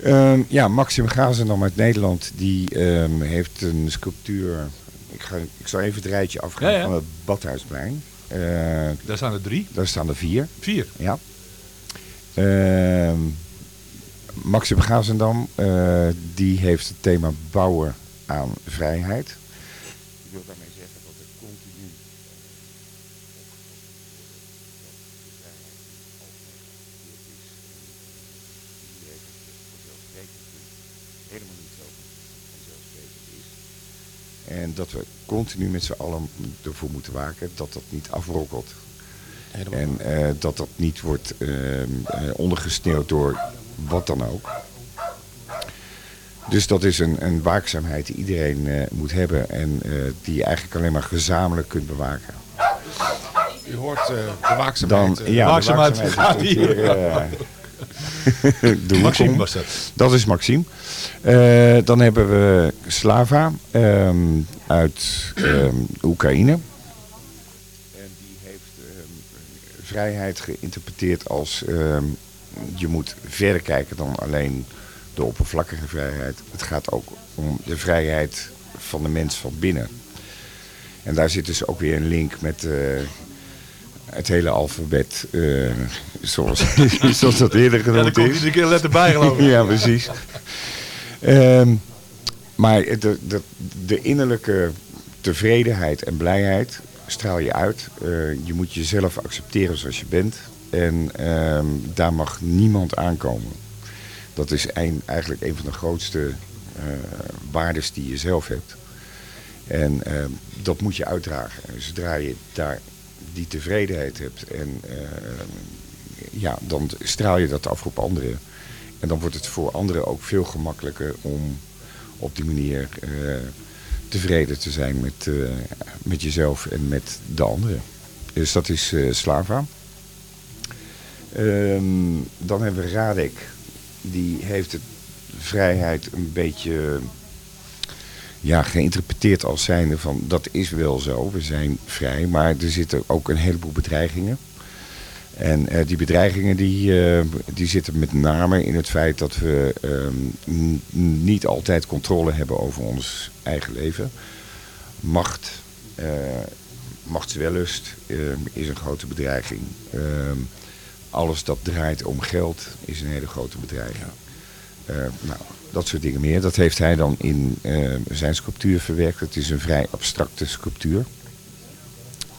Um, ja, Maxim Gazendam uit Nederland. Die um, heeft een sculptuur. Ik, ga, ik zal even het rijtje afgaan ja, ja. van het Badhuisplein. Uh, daar staan er drie? Daar staan er vier. Vier? Ja. Uh, Maxim Gazendam, uh, die heeft het thema bouwen aan vrijheid. Ik wil daarmee zeggen dat er continu helemaal niet zo vanzelfsprekend is. En dat we continu met z'n allen ervoor moeten waken dat dat niet afbrokkelt. Helemaal. En uh, dat dat niet wordt uh, uh, ondergesneeuwd door wat dan ook. Dus dat is een, een waakzaamheid die iedereen moet hebben en die je eigenlijk alleen maar gezamenlijk kunt bewaken. U hoort de waakzaamheid. Dan, ja, de waakzaamheid, de waakzaamheid gaat hier. Maxime was dat. Dat is Maxime. Uh, dan hebben we Slava um, uit um, Oekraïne. Vrijheid geïnterpreteerd als je moet verder kijken dan alleen de oppervlakkige vrijheid. Het gaat ook om de vrijheid van de mens van binnen. En daar zit dus ook weer een link met uh, het hele alfabet, uh, zoals, zoals dat eerder genoemd ja, is. komt een keer letter bij geloof ik. ja, precies. Um, maar de, de, de, innerlijke tevredenheid en blijheid straal je uit. Uh, je moet jezelf accepteren zoals je bent. En um, daar mag niemand aankomen. Dat is eigenlijk een van de grootste uh, waardes die je zelf hebt. En uh, dat moet je uitdragen. En zodra je daar die tevredenheid hebt, en, uh, ja, dan straal je dat af op anderen. En dan wordt het voor anderen ook veel gemakkelijker om op die manier uh, tevreden te zijn met, uh, met jezelf en met de anderen. Dus dat is uh, Slava. Um, dan hebben we Radek. Die heeft de vrijheid een beetje ja, geïnterpreteerd als zijnde van dat is wel zo, we zijn vrij, maar er zitten ook een heleboel bedreigingen. En uh, die bedreigingen die, uh, die zitten met name in het feit dat we um, niet altijd controle hebben over ons eigen leven. Macht, uh, machtswellust is een grote bedreiging. alles dat draait om geld is een hele grote bedreiging. Eh, nou, dat soort dingen meer. Dat heeft hij dan in eh, zijn sculptuur verwerkt. Het is een vrij abstracte sculptuur.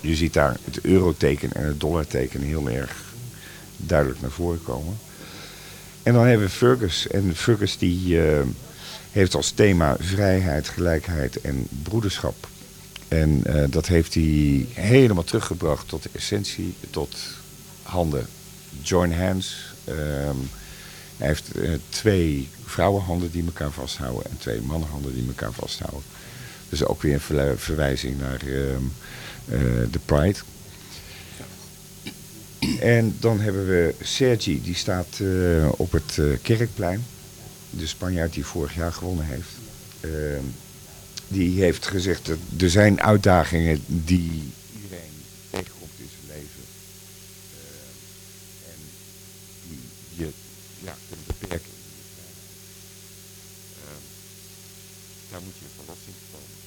Je ziet daar het euroteken en het dollarteken heel erg duidelijk naar voren komen. En dan hebben we Fergus. En Fergus die eh, heeft als thema vrijheid, gelijkheid en broederschap. En eh, dat heeft hij helemaal teruggebracht tot de essentie, tot handen. Join hands. Ehm, hij heeft eh, twee vrouwenhanden die elkaar vasthouden en twee mannenhanden die elkaar vasthouden. Dus ook weer een verwijzing naar ehm, eh, de Pride. En dan hebben we Sergi, die staat eh, op het eh, Kerkplein. De Spanjaard die vorig jaar gewonnen heeft. Ehm, die heeft gezegd dat er zijn uitdagingen die iedereen tegenkomt in zijn leven. Ehm, en die je ja, kunt beperken in je vrijheid. Ehm, daar moet je een verlossing komen.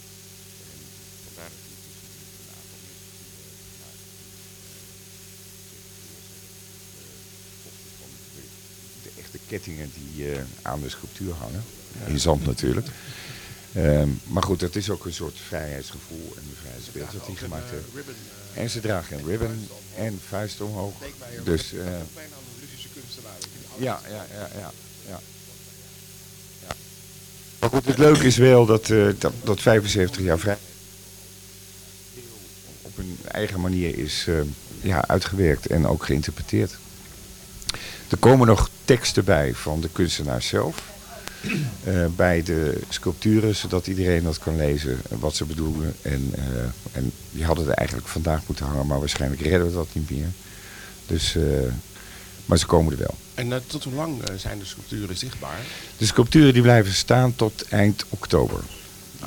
En vandaar dat ik dus een aantal mensen die, eh, gemaakt die, eh, van de, de echte kettingen die eh, aan de sculptuur hangen. In zand natuurlijk. Ehm, maar goed, dat is ook een soort vrijheidsgevoel en een vrijheidsbeeld dat hij gemaakt heeft. En ze dragen een ribbon en vuist omhoog. Dus, eh, bijna een Russische kunstenaar. ja, ja, ja, ja, ja. ja. Maar goed, het leuke is wel dat, eh, dat, dat 75 jaar vrij op een eigen manier is eh, ja, uitgewerkt en ook geïnterpreteerd. Er komen nog teksten bij van de kunstenaar zelf. eh, bij de sculpturen, zodat iedereen dat kan lezen eh, wat ze bedoelen. En, eh, en die hadden er eigenlijk vandaag moeten hangen, maar waarschijnlijk redden we dat niet meer. Dus, eh, maar ze komen er wel. En tot hoe lang zijn de sculpturen zichtbaar? De sculpturen die blijven staan tot eind oktober.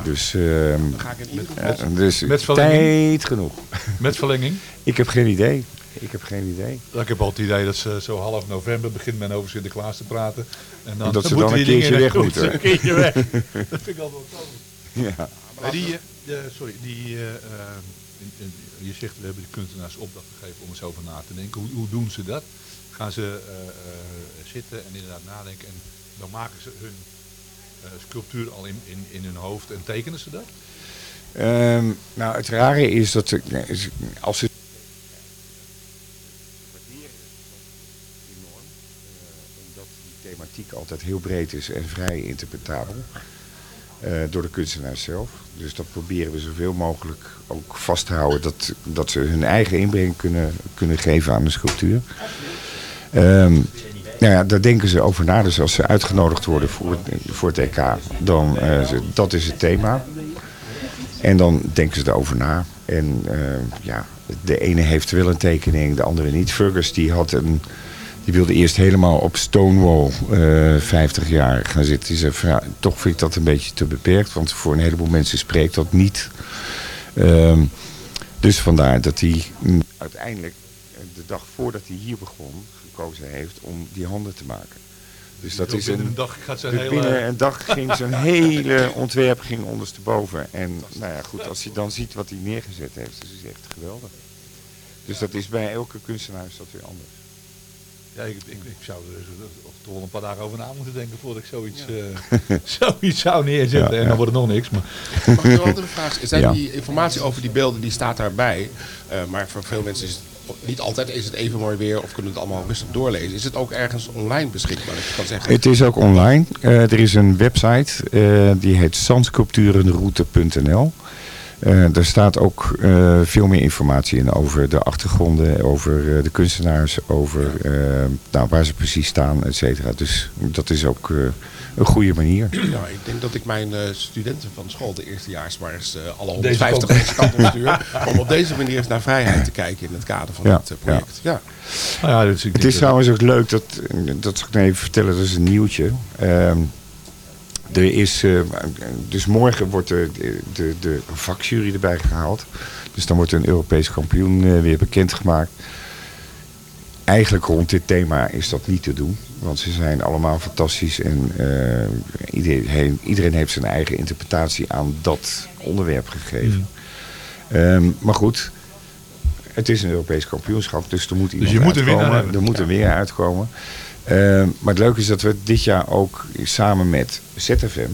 Dus, ehm, Dan ga ik in ieder geval- dus Met verlenging? tijd genoeg. Met verlenging? Ik heb geen idee. Ik heb geen idee. Ik heb al het idee dat ze zo half november begint men over Sinterklaas te praten. En dan, En dat ze moeten dan een die keertje dingen- weg moeten. Een keertje weg. dat vind ik altijd wel komisch. Ja. Maar die, eh, eh, sorry, die, eh, je zegt we hebben de kunstenaars opdracht gegeven om eens over na te denken. Hoe, hoe doen ze dat? Gaan ze zitten en inderdaad nadenken en dan maken ze hun sculptuur al in, in, in hun hoofd en tekenen ze dat? Ehm, nou, het rare is dat als omdat die thematiek altijd heel breed is en vrij interpretabel eh, door de kunstenaar zelf. Dus dat proberen we zoveel mogelijk ook vast te houden dat, dat ze hun eigen inbreng kunnen, kunnen geven aan de sculptuur. Ehm, nou ja, daar denken ze over na. Dus als ze uitgenodigd worden voor, voor het EK, dan uh, dat is het thema. En dan denken ze erover na. En uh, ja, de ene heeft wel een tekening, de andere niet. Fergus die had een, die wilde eerst helemaal op Stonewall uh, 50 jaar gaan zitten. Die zei, van, ja, toch vind ik dat een beetje te beperkt, want voor een heleboel mensen spreekt dat niet. Um, dus vandaar dat hij uiteindelijk de dag voordat hij hier begon gekozen heeft om die handen te maken. Dus dat is binnen een, dag gaat zijn dus hele- binnen een dag ging zijn hele ontwerp ging ondersteboven. En nou ja, goed, als je dan ziet wat hij neergezet heeft, dat is echt geweldig. Dus dat is bij elke kunstenaar is dat weer anders. Ja, ik, ik, ik zou er dus toch wel een paar dagen over na moeten denken voordat ik zoiets, uh, zoiets zou neerzetten. Ja, en ja. dan wordt het nog niks. Maar. Mag ik nog een vraag? Zijn Ja. die informatie over die beelden, die staat daarbij. Eh, maar voor veel mensen is het niet altijd is het even mooi weer of kunnen het allemaal rustig doorlezen. Is het ook ergens online beschikbaar? Dat je kan zeggen. Het is ook online. Uh, er is een website, uh, die heet zandsculpturenroute.nl. Uh, daar staat ook uh, veel meer informatie in over de achtergronden, over uh, de kunstenaars, over nou, waar ze precies staan, et cetera. Dus dat is ook een goede manier. Ja, ik denk dat ik mijn studenten van school, de eerstejaars, maar eens alle Deze 150 kant. deze kant op stuur. om op deze manier eens naar vrijheid te kijken in het kader van Ja, het project. Ja. Nou ja, dus ik Het is trouwens ook leuk, dat, dat zal ik nou even vertellen, dat is een nieuwtje. Ehm, er is, eh, dus morgen wordt de, de, de, vakjury erbij gehaald. Dus dan wordt een Europees kampioen eh, weer bekendgemaakt. Eigenlijk rond dit thema is dat niet te doen. Want ze zijn allemaal fantastisch en eh, iedereen, iedereen heeft zijn eigen interpretatie aan dat onderwerp gegeven. Ehm, maar goed, Het is een Europees kampioenschap, dus er moet iemand je moet een uitkomen. Er moet een winnaar uitkomen. Maar het leuke is dat we dit jaar ook samen met ZFM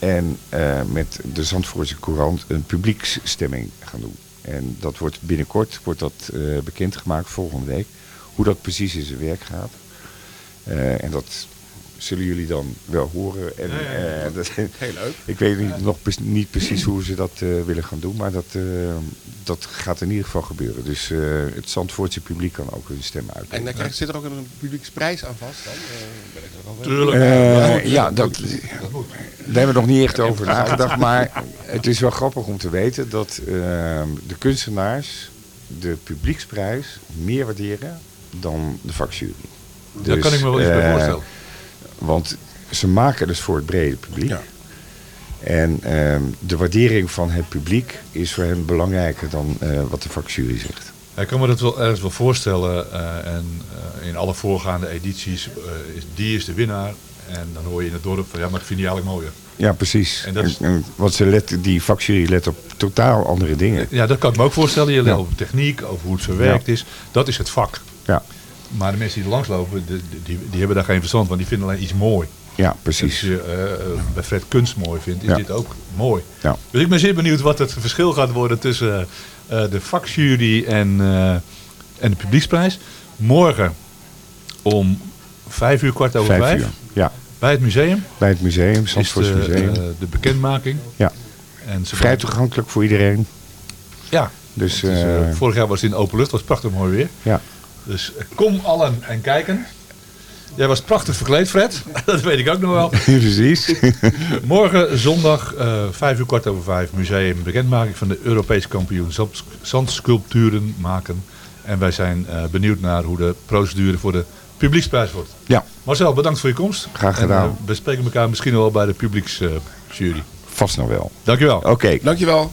en eh, met de Zandvoortse Courant een publieksstemming gaan doen. En dat wordt binnenkort wordt dat, eh, bekendgemaakt, volgende week, hoe dat precies in zijn werk gaat. Eh, en dat zullen jullie dan wel horen. En, Ja, ja, ja. eh, dat, Heel leuk. ik weet niet, nog niet precies hoe ze dat eh, willen gaan doen, maar dat, eh, dat gaat in ieder geval gebeuren. Dus eh, het Zandvoortse publiek kan ook hun stem uit. En dan krijg, zit er ook een publieksprijs aan vast dan? Eh, ben ik er al Tuurlijk. Eh, ja, dat, daar hebben we nog niet echt over nagedacht. Maar het is wel grappig om te weten dat de kunstenaars de publieksprijs meer waarderen dan de vakjury. Daar kan ik me wel iets bij eh, voorstellen. Want ze maken dus voor het brede publiek. En ehm, de waardering van het publiek is voor hen belangrijker dan eh, wat de vakjury zegt. Ik kan me dat wel ergens wel voorstellen. eh, en eh, in alle voorgaande edities, is, die is de winnaar. En dan hoor je in het dorp van, ja, maar dat vind je eigenlijk mooier. Ja, precies. En dat is- En- en want ze let, die vakjury let op totaal andere dingen. Ja, dat kan ik me ook voorstellen. Je let Ja. over techniek, over hoe het verwerkt is. Dat is het vak. Ja, Maar de mensen die er langslopen, die, die, die hebben daar geen verstand van. Die vinden alleen iets mooi. ja precies. Als je eh, bij Fred kunst mooi vindt, is Ja. dit ook mooi. Ja. Dus ik ben zeer benieuwd wat het verschil gaat worden tussen eh, de vakjury en, eh, en de publieksprijs. Morgen om vijf uur, kwart over Vijf vijf, uur, ja. bij het museum, Bij het museum, is Zandvoorts de, Museum. eh, de bekendmaking. ja. En ze Vrij toegankelijk voor iedereen. Ja, Dus, is, eh, eh, vorig jaar was het in open lucht, was prachtig mooi weer. ja. Dus eh, kom allen en kijken. Jij was prachtig verkleed, Fred. Dat weet ik ook nog wel. Precies. Morgen zondag, eh vijf uur kwart over vijf, museum bekendmaking van de Europese kampioen zand- zandsculpturen maken. En wij zijn eh, benieuwd naar hoe de procedure voor de publieksprijs wordt. Ja. Marcel, bedankt voor je komst. Graag gedaan. En, we spreken elkaar misschien wel bij de publieksjury. Vast nog wel. Dankjewel. Oké. Dankjewel.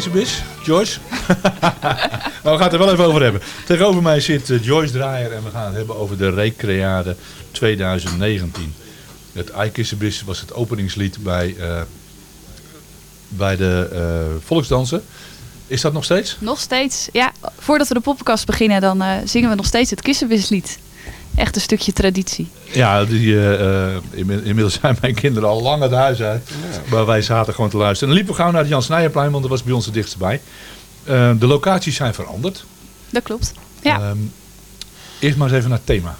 Eikissenbis, Joyce. maar we gaan het er wel even over hebben. Tegenover mij zit eh, Joyce Draaier en we gaan het hebben over de Recreade 2019. Het Eikissenbis was het openingslied bij, eh, bij de eh, volksdansen. Is dat nog steeds? Nog steeds, ja. Voordat we de poppenkast beginnen, dan zingen we nog steeds het kissenwislied. Echt een stukje traditie. Ja, die, eh, eh, inmi- inmiddels zijn mijn kinderen al lang het huis uit. Maar wij zaten gewoon te luisteren. En dan liepen we gauw naar het Jan Snijerplein, want dat was bij ons het dichtst bij. Eh, de locaties zijn veranderd. Dat klopt. Ja. Ehm, eerst maar eens even naar het thema.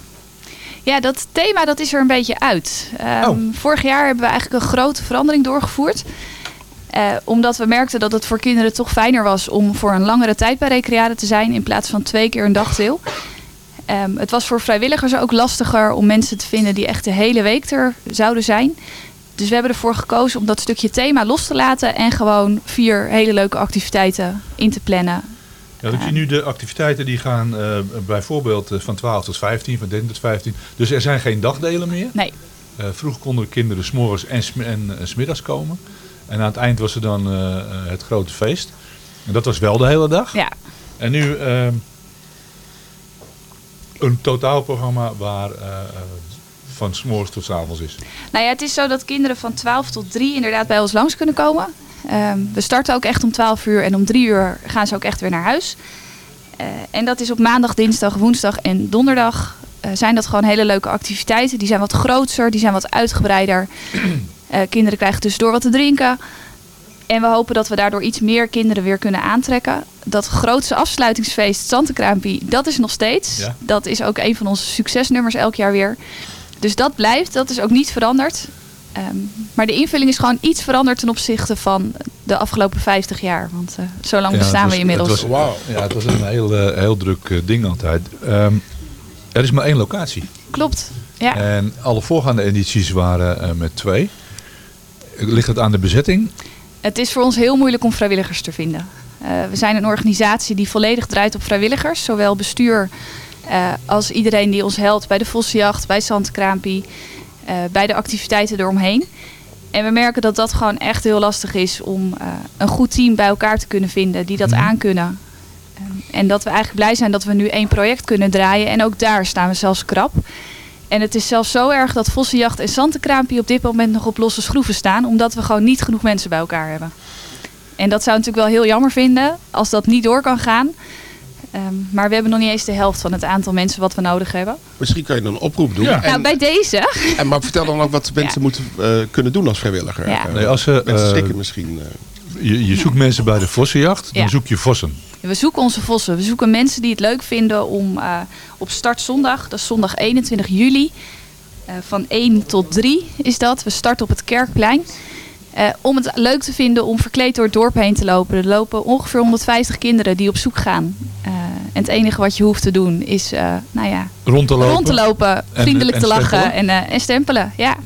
Ja, dat thema dat is er een beetje uit. Ehm, Oh. Vorig jaar hebben we eigenlijk een grote verandering doorgevoerd. Eh, omdat we merkten dat het voor kinderen toch fijner was om voor een langere tijd bij Recreade te zijn in plaats van twee keer een dagdeel. Ehm, het was voor vrijwilligers ook lastiger om mensen te vinden die echt de hele week er zouden zijn. Dus we hebben ervoor gekozen om dat stukje thema los te laten en gewoon vier hele leuke activiteiten in te plannen. Ja, ik zie nu de activiteiten die gaan eh, bijvoorbeeld eh, van 12 tot 15, van 13 tot 15. Dus er zijn geen dagdelen meer. Nee. Eh, vroeger konden kinderen s'morgens en, sm en eh, 's middags komen. En aan het eind was er dan het grote feest. En dat was wel de hele dag. Ja. En nu ehm, een totaalprogramma waar eh, van s'morgens tot 's avonds is. Nou ja, het is zo dat kinderen van 12 tot 3 inderdaad bij ons langs kunnen komen. Ehm, we starten ook echt om 12 uur en om 3 uur gaan ze ook echt weer naar huis. Eh, en dat is op maandag, dinsdag, woensdag en donderdag. eh, zijn dat gewoon hele leuke activiteiten. Die zijn wat groter, die zijn wat uitgebreider. Kinderen krijgen tussendoor wat te drinken. En we hopen dat we daardoor iets meer kinderen weer kunnen aantrekken. Dat grootste afsluitingsfeest, Zantekraampie, dat is nog steeds. Ja. Dat is ook een van onze succesnummers elk jaar weer. Dus dat blijft, dat is ook niet veranderd. Ehm, maar de invulling is gewoon iets veranderd ten opzichte van de afgelopen 50 jaar. Want eh, zo lang Ja, bestaan we inmiddels. Het was, ja, het was een heel, eh, heel druk eh, ding altijd. Ehm, er is maar één locatie. Klopt. Ja. En alle voorgaande edities waren eh, met twee. Ligt het aan de bezetting? Het is voor ons heel moeilijk om vrijwilligers te vinden. Eh, we zijn een organisatie die volledig draait op vrijwilligers. Zowel bestuur eh, als iedereen die ons helpt bij de Vossenjacht, bij Zandkraampie, eh, bij de activiteiten eromheen. En we merken dat dat gewoon echt heel lastig is om een goed team bij elkaar te kunnen vinden die dat aankunnen. Ehm, en dat we eigenlijk blij zijn dat we nu één project kunnen draaien. En ook daar staan we zelfs krap. En het is zelfs zo erg dat Vossenjacht en Zantekraampie op dit moment nog op losse schroeven staan. Omdat we gewoon niet genoeg mensen bij elkaar hebben. En dat zou natuurlijk wel heel jammer vinden als dat niet door kan gaan. Ehm, maar we hebben nog niet eens de helft van het aantal mensen wat we nodig hebben. Misschien kan je dan een oproep doen. Nou, En, bij deze. en, maar vertel dan ook wat mensen moeten eh, kunnen doen als vrijwilliger. Ja. Eh, Nee, als ze, mensen eh, schrikken misschien. eh. Je, je zoekt mensen bij de vossenjacht, dan Ja. zoek je vossen. We zoeken onze vossen. We zoeken mensen die het leuk vinden om eh, op start zondag, dat is zondag 21 juli, eh, van 1 tot 3 is dat. We starten op het Kerkplein. Eh, om het leuk te vinden om verkleed door het dorp heen te lopen. Er lopen ongeveer 150 kinderen die op zoek gaan. En het enige wat je hoeft te doen is, nou ja, Rond te lopen. rond te lopen, En- vriendelijk en te lachen stempelen. en, en stempelen. Ja.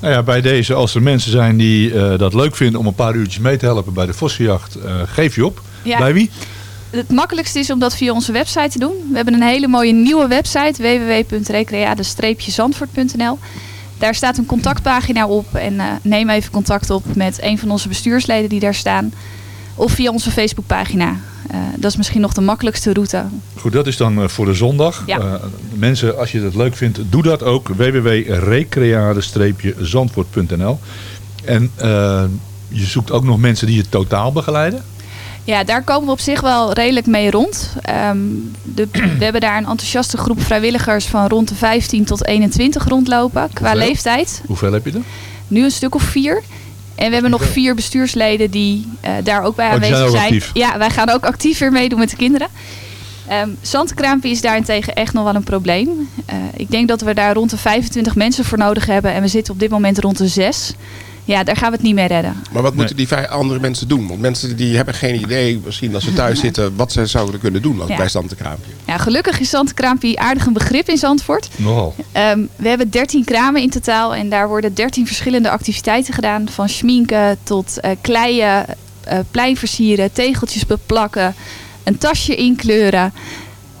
Nou ja, bij deze, als er mensen zijn die dat leuk vinden om een paar uurtjes mee te helpen bij de vossenjacht, geef je op. Ja. Bij wie? Het makkelijkste is om dat via onze website te doen. We hebben een hele mooie nieuwe website www.recreade-zandvoort.nl. Daar staat een contactpagina op en eh, neem even contact op met een van onze bestuursleden die daar staan. Of via onze Facebookpagina. Eh dat is misschien nog de makkelijkste route. Goed, dat is dan eh, voor de zondag. Ja. Mensen, als je dat leuk vindt, doe dat ook. www.recreade-zandvoort.nl En je zoekt ook nog mensen die het totaal begeleiden. Ja, daar komen we op zich wel redelijk mee rond. Ehm, de, we hebben daar een enthousiaste groep vrijwilligers van rond de 15 tot 21 rondlopen qua Hoeveel? leeftijd. Hoeveel heb je er? Nu een stuk of vier. En we hebben nog vier bestuursleden die eh, daar ook bij Oh, zijn aanwezig zijn. actief. Ja, wij gaan ook actief weer meedoen met de kinderen. Ehm Zandkraampje is daarentegen echt nog wel een probleem. Eh, ik denk dat we daar rond de 25 mensen voor nodig hebben. En we zitten op dit moment rond de 6. Ja, daar gaan we het niet mee redden. Maar wat moeten die vijf andere mensen doen? Want mensen die hebben geen idee, misschien als ze thuis zitten, wat ze zouden kunnen doen als Ja. bij Zantekraampje. Ja, gelukkig is Zandkraampje aardig een begrip in Zandvoort. Nogal. Ehm, we hebben 13 kramen in totaal en daar worden 13 verschillende activiteiten gedaan. Van schminken tot eh, kleien, eh, plein versieren, tegeltjes beplakken, een tasje inkleuren.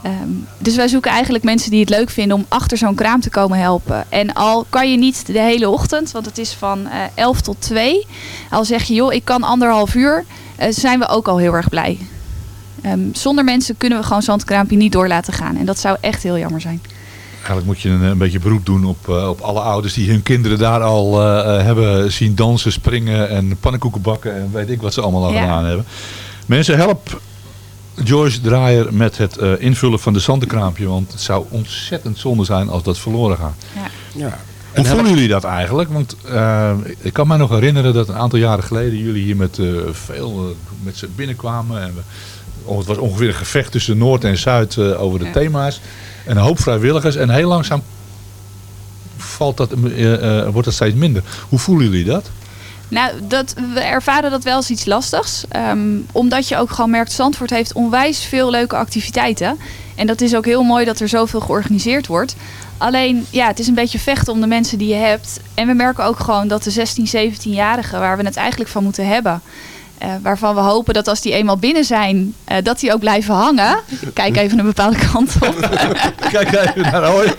Ehm, dus wij zoeken eigenlijk mensen die het leuk vinden om achter zo'n kraam te komen helpen. En al kan je niet de hele ochtend, want het is van eh 11 tot 2. Al zeg je, joh, ik kan anderhalf uur. eh, zijn we ook al heel erg blij. Ehm, zonder mensen kunnen we gewoon Zandkraampje niet door laten gaan. En dat zou echt heel jammer zijn. Eigenlijk moet je een, een beetje beroep doen op, eh, op alle ouders die hun kinderen daar al eh, eh, hebben zien dansen, springen en pannenkoeken bakken en weet ik wat ze allemaal al Ja. gedaan hebben. Mensen, help Joyce Draaier met het eh, invullen van de zandenkraampje, want het zou ontzettend zonde zijn als dat verloren gaat. Ja. Hoe voelen jullie dat eigenlijk? Want eh, ik kan me nog herinneren dat een aantal jaren geleden jullie hier met eh, veel met z'n binnenkwamen. En we, oh, het was ongeveer een gevecht tussen Noord en Zuid eh, over de Ja. thema's. En een hoop vrijwilligers. En heel langzaam valt dat, wordt dat steeds minder. Hoe voelen jullie dat? Nou, dat, we ervaren dat wel als iets lastigs. Ehm, omdat je ook gewoon merkt, Zandvoort heeft onwijs veel leuke activiteiten. En dat is ook heel mooi dat er zoveel georganiseerd wordt. Alleen, ja, het is een beetje vechten om de mensen die je hebt. En we merken ook gewoon dat de 16, 17-jarigen, waar we het eigenlijk van moeten hebben... eh, waarvan we hopen dat als die eenmaal binnen zijn, eh, dat die ook blijven hangen. Kijk even een bepaalde kant op. Kijk even naar Roy.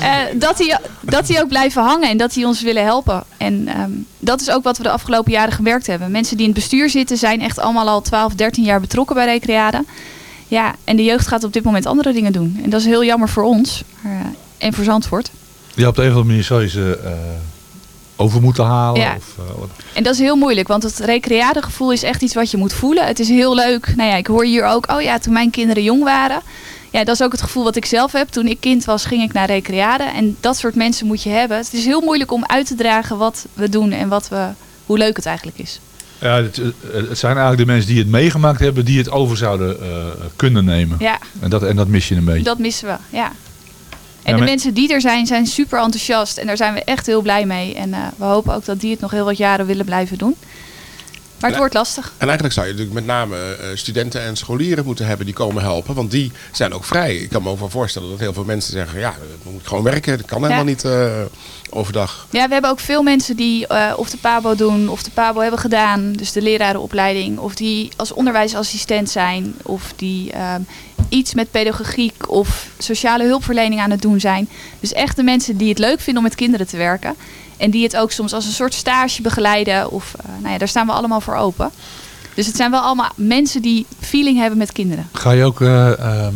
Eh, dat, die, dat die ook blijven hangen en dat die ons willen helpen. En ehm, dat is ook wat we de afgelopen jaren gewerkt hebben. Mensen die in het bestuur zitten zijn echt allemaal al 12, 13 jaar betrokken bij Recreade. Ja, en de jeugd gaat op dit moment andere dingen doen. En dat is heel jammer voor ons maar, en voor Zandvoort. Ja, op de een of andere manier zou je ze eh, over moeten halen. Ja. Of, eh, En dat is heel moeilijk, want het recreade gevoel is echt iets wat je moet voelen. Het is heel leuk. Nou ja, ik hoor hier ook, oh ja, toen mijn kinderen jong waren. Ja, dat is ook het gevoel wat ik zelf heb. Toen ik kind was, ging ik naar recreade. En dat soort mensen moet je hebben. Het is heel moeilijk om uit te dragen wat we doen en wat we, hoe leuk het eigenlijk is. ja, het, eh, het zijn eigenlijk de mensen die het meegemaakt hebben, die het over zouden eh, kunnen nemen. Ja. En, dat, en dat mis je een beetje. Dat missen we, ja. En Ja, de mensen die er zijn, zijn super enthousiast. En daar zijn we echt heel blij mee. En eh, we hopen ook dat die het nog heel wat jaren willen blijven doen. Maar het wordt lastig. En eigenlijk zou je natuurlijk met name eh, studenten en scholieren moeten hebben die komen helpen. Want die zijn ook vrij. Ik kan me ook wel voorstellen dat heel veel mensen zeggen... ja, we moeten gewoon werken. Dat kan helemaal Ja. niet eh, overdag. Ja, we hebben ook veel mensen die of de PABO doen of de PABO hebben gedaan. Dus de lerarenopleiding. Of die als onderwijsassistent zijn. Of die ehm, iets met pedagogiek of sociale hulpverlening aan het doen zijn. Dus echt de mensen die het leuk vinden om met kinderen te werken. En die het ook soms als een soort stage begeleiden. Of, eh, nou ja, daar staan we allemaal voor open. Dus het zijn wel allemaal mensen die feeling hebben met kinderen. Ga je ook eh, ehm,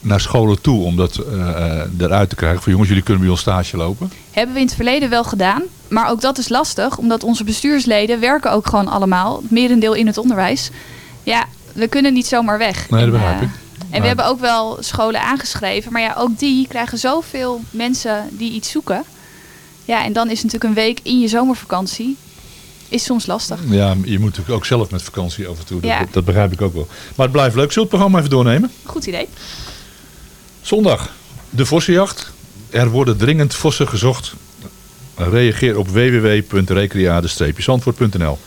naar scholen toe om dat eh, eruit te krijgen? Van jongens, jullie kunnen bij ons stage lopen. Hebben we in het verleden wel gedaan. Maar ook dat is lastig, omdat onze bestuursleden werken ook gewoon allemaal, het merendeel in het onderwijs. Ja, we kunnen niet zomaar weg. Nee, dat begrijp eh, ik. En we hebben ook wel scholen aangeschreven, maar ja, ook die krijgen zoveel mensen die iets zoeken. Ja, en dan is natuurlijk een week in je zomervakantie, is soms lastig. Ja, je moet natuurlijk ook zelf met vakantie af en toe. Dat, Ja. dat begrijp ik ook wel. Maar het blijft leuk. Zullen we het programma even doornemen? Goed idee. Zondag, de vossenjacht. Er worden dringend vossen gezocht. Reageer op www.recreade-zandvoort.nl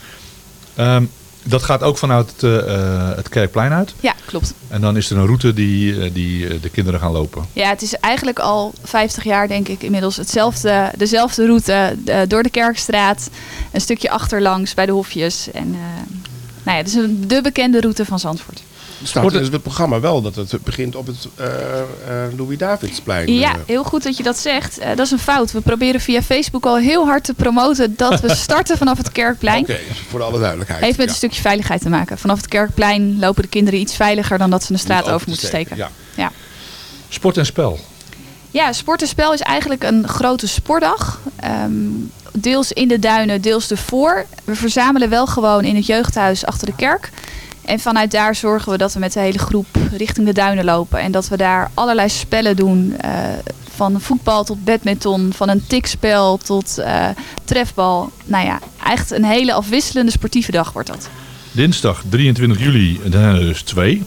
Dat gaat ook vanuit het, eh, eh, het Kerkplein uit. Ja, klopt. En dan is er een route die, eh, die de kinderen gaan lopen. Ja, het is eigenlijk al 50 jaar denk ik inmiddels hetzelfde, dezelfde route door de Kerkstraat, een stukje achterlangs bij de Hofjes. En eh, nou ja, het is een, de bekende route van Zandvoort. In het programma wel dat het begint op het eh, eh, Louis-Davidsplein. Ja, eh. heel goed dat je dat zegt. Dat is een fout. We proberen via Facebook al heel hard te promoten dat we starten vanaf het Kerkplein. Oké, voor alle duidelijkheid. Heeft met Ja. een stukje veiligheid te maken. Vanaf het Kerkplein lopen de kinderen iets veiliger dan dat ze een straat over over, te moeten steken, steken. ja. ja. Sport en spel. Ja, sport en spel is eigenlijk een grote sportdag. Ehm, deels in de duinen, deels ervoor. We verzamelen wel gewoon in het jeugdhuis achter de kerk. En vanuit daar zorgen we dat we met de hele groep richting de duinen lopen. En dat we daar allerlei spellen doen. eh, van voetbal tot badminton, van een tikspel tot eh, trefbal. Nou ja, echt een hele afwisselende sportieve dag wordt dat. Dinsdag 23 juli, dan zijn er dus twee.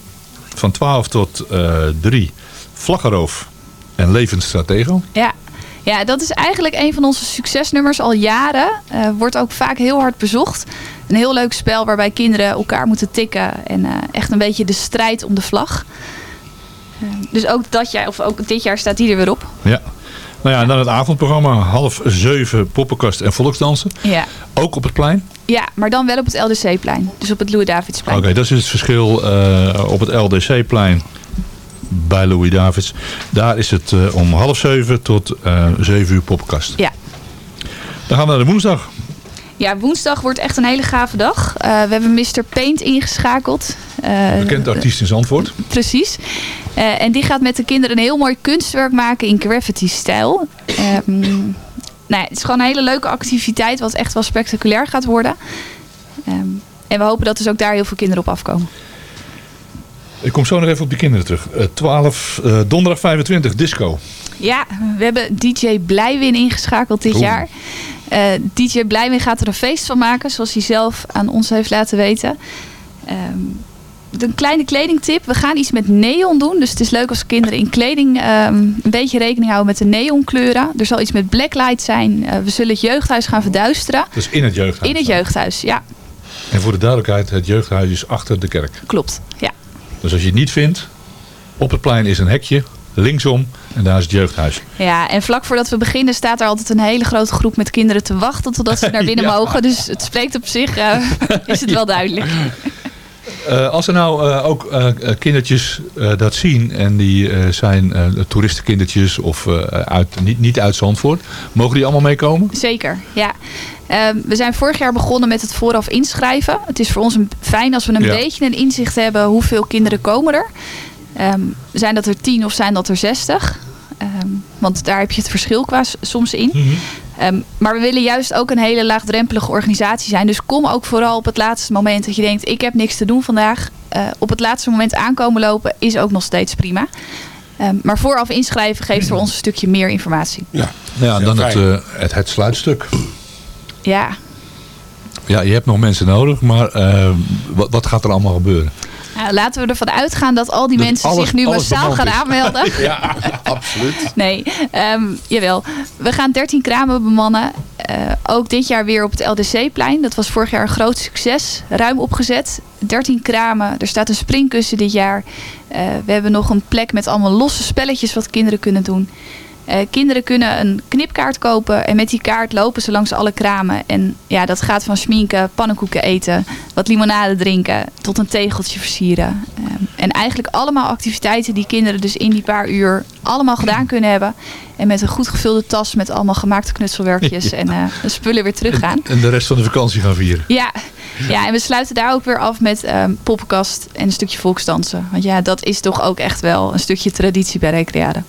Van 12 tot eh 3. Vlaggeroof en Levensstratego. Ja. ja, dat is eigenlijk een van onze succesnummers al jaren. Wordt ook vaak heel hard bezocht. Een heel leuk spel waarbij kinderen elkaar moeten tikken. En eh, echt een beetje de strijd om de vlag. Eh, dus ook, dat jaar, of ook dit jaar staat die er weer op. Ja. Nou ja, en dan het avondprogramma. Half zeven poppenkast en volksdansen. Ja. Ook op het plein. ja, maar dan wel op het LDC-plein. Dus op het Louis-Davidsplein. Oké, dat is het verschil eh, op het LDC-plein bij Louis Davids. Daar is het eh, om half zeven tot eh zeven uur poppenkast. Ja. Dan gaan we naar de woensdag. Ja, woensdag wordt echt een hele gave dag. Eh, we hebben Mr. Paint ingeschakeld. Eh, Bekend artiest in Zandvoort. Precies. Eh, en die gaat met de kinderen een heel mooi kunstwerk maken in graffiti-stijl. Ehm, nou ja, het is gewoon een hele leuke activiteit, wat echt wel spectaculair gaat worden. Ehm, en we hopen dat dus ook daar heel veel kinderen op afkomen. Ik kom zo nog even op die kinderen terug. Eh, 12, eh, donderdag 25, disco. Ja, we hebben DJ Blijwin ingeschakeld dit Oeh. jaar. Eh, DJ Blijwin gaat er een feest van maken, zoals hij zelf aan ons heeft laten weten. Ehm, een kleine kledingtip. We gaan iets met neon doen. Dus het is leuk als kinderen in kleding ehm, een beetje rekening houden met de neonkleuren. Er zal iets met blacklight zijn. Eh, we zullen het jeugdhuis gaan verduisteren. Dus in het jeugdhuis. In het jeugdhuis, ja. En voor de duidelijkheid, het jeugdhuis is achter de kerk. Klopt, ja. Dus als je het niet vindt, op het plein is een hekje, linksom, en daar is het jeugdhuis. Ja, en vlak voordat we beginnen staat er altijd een hele grote groep met kinderen te wachten totdat ze naar binnen Ja. mogen. Dus het spreekt op zich, eh, is het wel duidelijk. Eh, als er nou eh, ook kindertjes dat zien en die zijn toeristenkindertjes of uit, niet, niet uit Zandvoort, mogen die allemaal meekomen? Zeker, ja. Ehm, we zijn vorig jaar begonnen met het vooraf inschrijven. Het is voor ons een, fijn als we een Ja. beetje een inzicht hebben hoeveel kinderen komen er. Ehm, zijn dat er tien of zijn dat er zestig? Ehm, want daar heb je het verschil qua soms in. Ehm, maar we willen juist ook een hele laagdrempelige organisatie zijn. Dus kom ook vooral op het laatste moment dat je denkt... ik heb niks te doen vandaag. Eh, op het laatste moment aankomen lopen is ook nog steeds prima. Ehm, maar vooraf inschrijven geeft voor ons een stukje meer informatie. Ja, ja dan het, eh, het, het sluitstuk. Ja, Ja, je hebt nog mensen nodig, maar eh, wat, wat gaat er allemaal gebeuren? Nou, laten we ervan uitgaan dat al die Dat mensen alles- zich nu massaal gaan is. aanmelden. Ja, absoluut. Nee, ehm, jawel. We gaan 13 kramen bemannen. Eh, ook dit jaar weer op het LDC-plein. Dat was vorig jaar een groot succes. Ruim opgezet. 13 kramen. Er staat een springkussen dit jaar. Eh, we hebben nog een plek met allemaal losse spelletjes wat kinderen kunnen doen. Eh, kinderen kunnen een knipkaart kopen en met die kaart lopen ze langs alle kramen. En ja, dat gaat van schminken, pannenkoeken eten, wat limonade drinken, tot een tegeltje versieren. Ehm, en eigenlijk allemaal activiteiten die kinderen dus in die paar uur allemaal gedaan kunnen hebben. En met een goed gevulde tas met allemaal gemaakte knutselwerkjes Ja. en eh, de spullen weer teruggaan. En de rest van de vakantie gaan vieren. Ja. ja, en we sluiten daar ook weer af met ehm, poppenkast en een stukje volksdansen. Want ja, dat is toch ook echt wel een stukje traditie bij Recreade.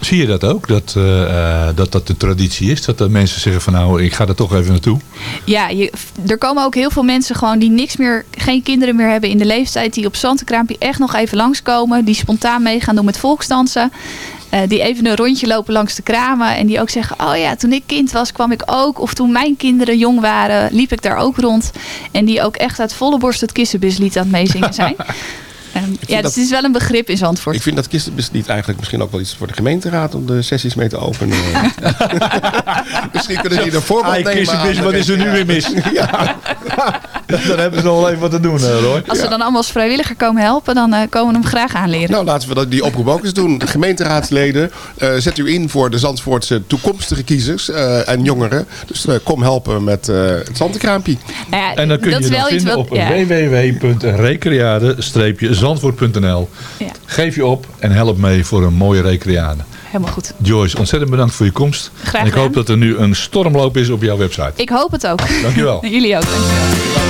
Zie je dat ook? Dat, eh, eh, dat dat de traditie is? Dat de mensen zeggen van nou, ik ga er toch even naartoe. Ja, je, er komen ook heel veel mensen gewoon die niks meer, geen kinderen meer hebben in de leeftijd. Die op Zantenkraampje echt nog even langskomen. Die spontaan mee gaan doen met volksdansen. Eh, die even een rondje lopen langs de kramen. En die ook zeggen, oh ja, toen ik kind was kwam ik ook. Of toen mijn kinderen jong waren, liep ik daar ook rond. En die ook echt uit volle borst het kissenbuslied aan het meezingen zijn. Ehm, ja, dus dat- het is wel een begrip in Zandvoort. Ik vind dat kistenbeslied eigenlijk misschien ook wel iets voor de gemeenteraad om de sessies mee te openen. misschien kunnen die er voorbeeld Ai, nemen. kissenbus, aan- wat is er nu weer mis? ja. Dan hebben ze nog wel even wat te doen, eh, Roy. Als we dan allemaal als vrijwilliger komen helpen, dan eh, komen we hem graag aanleren. Nou, laten we dat, die oproep ook eens doen. De gemeenteraadsleden, eh, zet u in voor de Zandvoortse toekomstige kiezers eh, en jongeren. Dus eh, kom helpen met eh, het zandenkraampje. Nou ja, En dan kun dat je is dat wel iets vinden wat- op ja. Ja. Geef je op en help mee voor een mooie recreade. Helemaal goed. Joyce, ontzettend bedankt voor je komst. Graag en ik hoop dat er nu een stormloop is op jouw website. Ik hoop het ook. Dankjewel. Jullie ook. Dankjewel.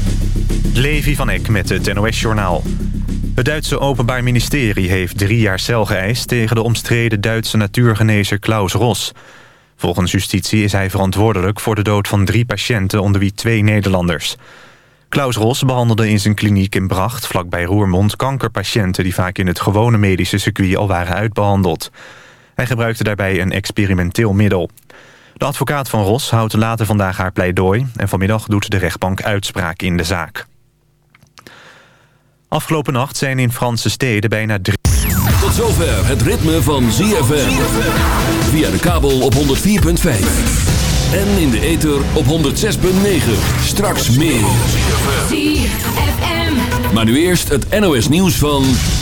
Levi van Eck met het NOS-journaal. Het Duitse Openbaar Ministerie heeft drie jaar cel geëist... tegen de omstreden Duitse natuurgenezer Klaus Ros. Volgens justitie is hij verantwoordelijk voor de dood van drie patiënten... onder wie twee Nederlanders. Klaus Ros behandelde in zijn kliniek in Bracht, vlakbij Roermond... kankerpatiënten die vaak in het gewone medische circuit al waren uitbehandeld. Hij gebruikte daarbij een experimenteel middel. De advocaat van Ros houdt later vandaag haar pleidooi... en vanmiddag doet de rechtbank uitspraak in de zaak. Afgelopen nacht zijn in Franse steden bijna drie... Tot zover het ritme van ZFM. Via de kabel op 104.5. En in de ether op 106.9. Straks meer. ZFM. Maar nu eerst het NOS nieuws van...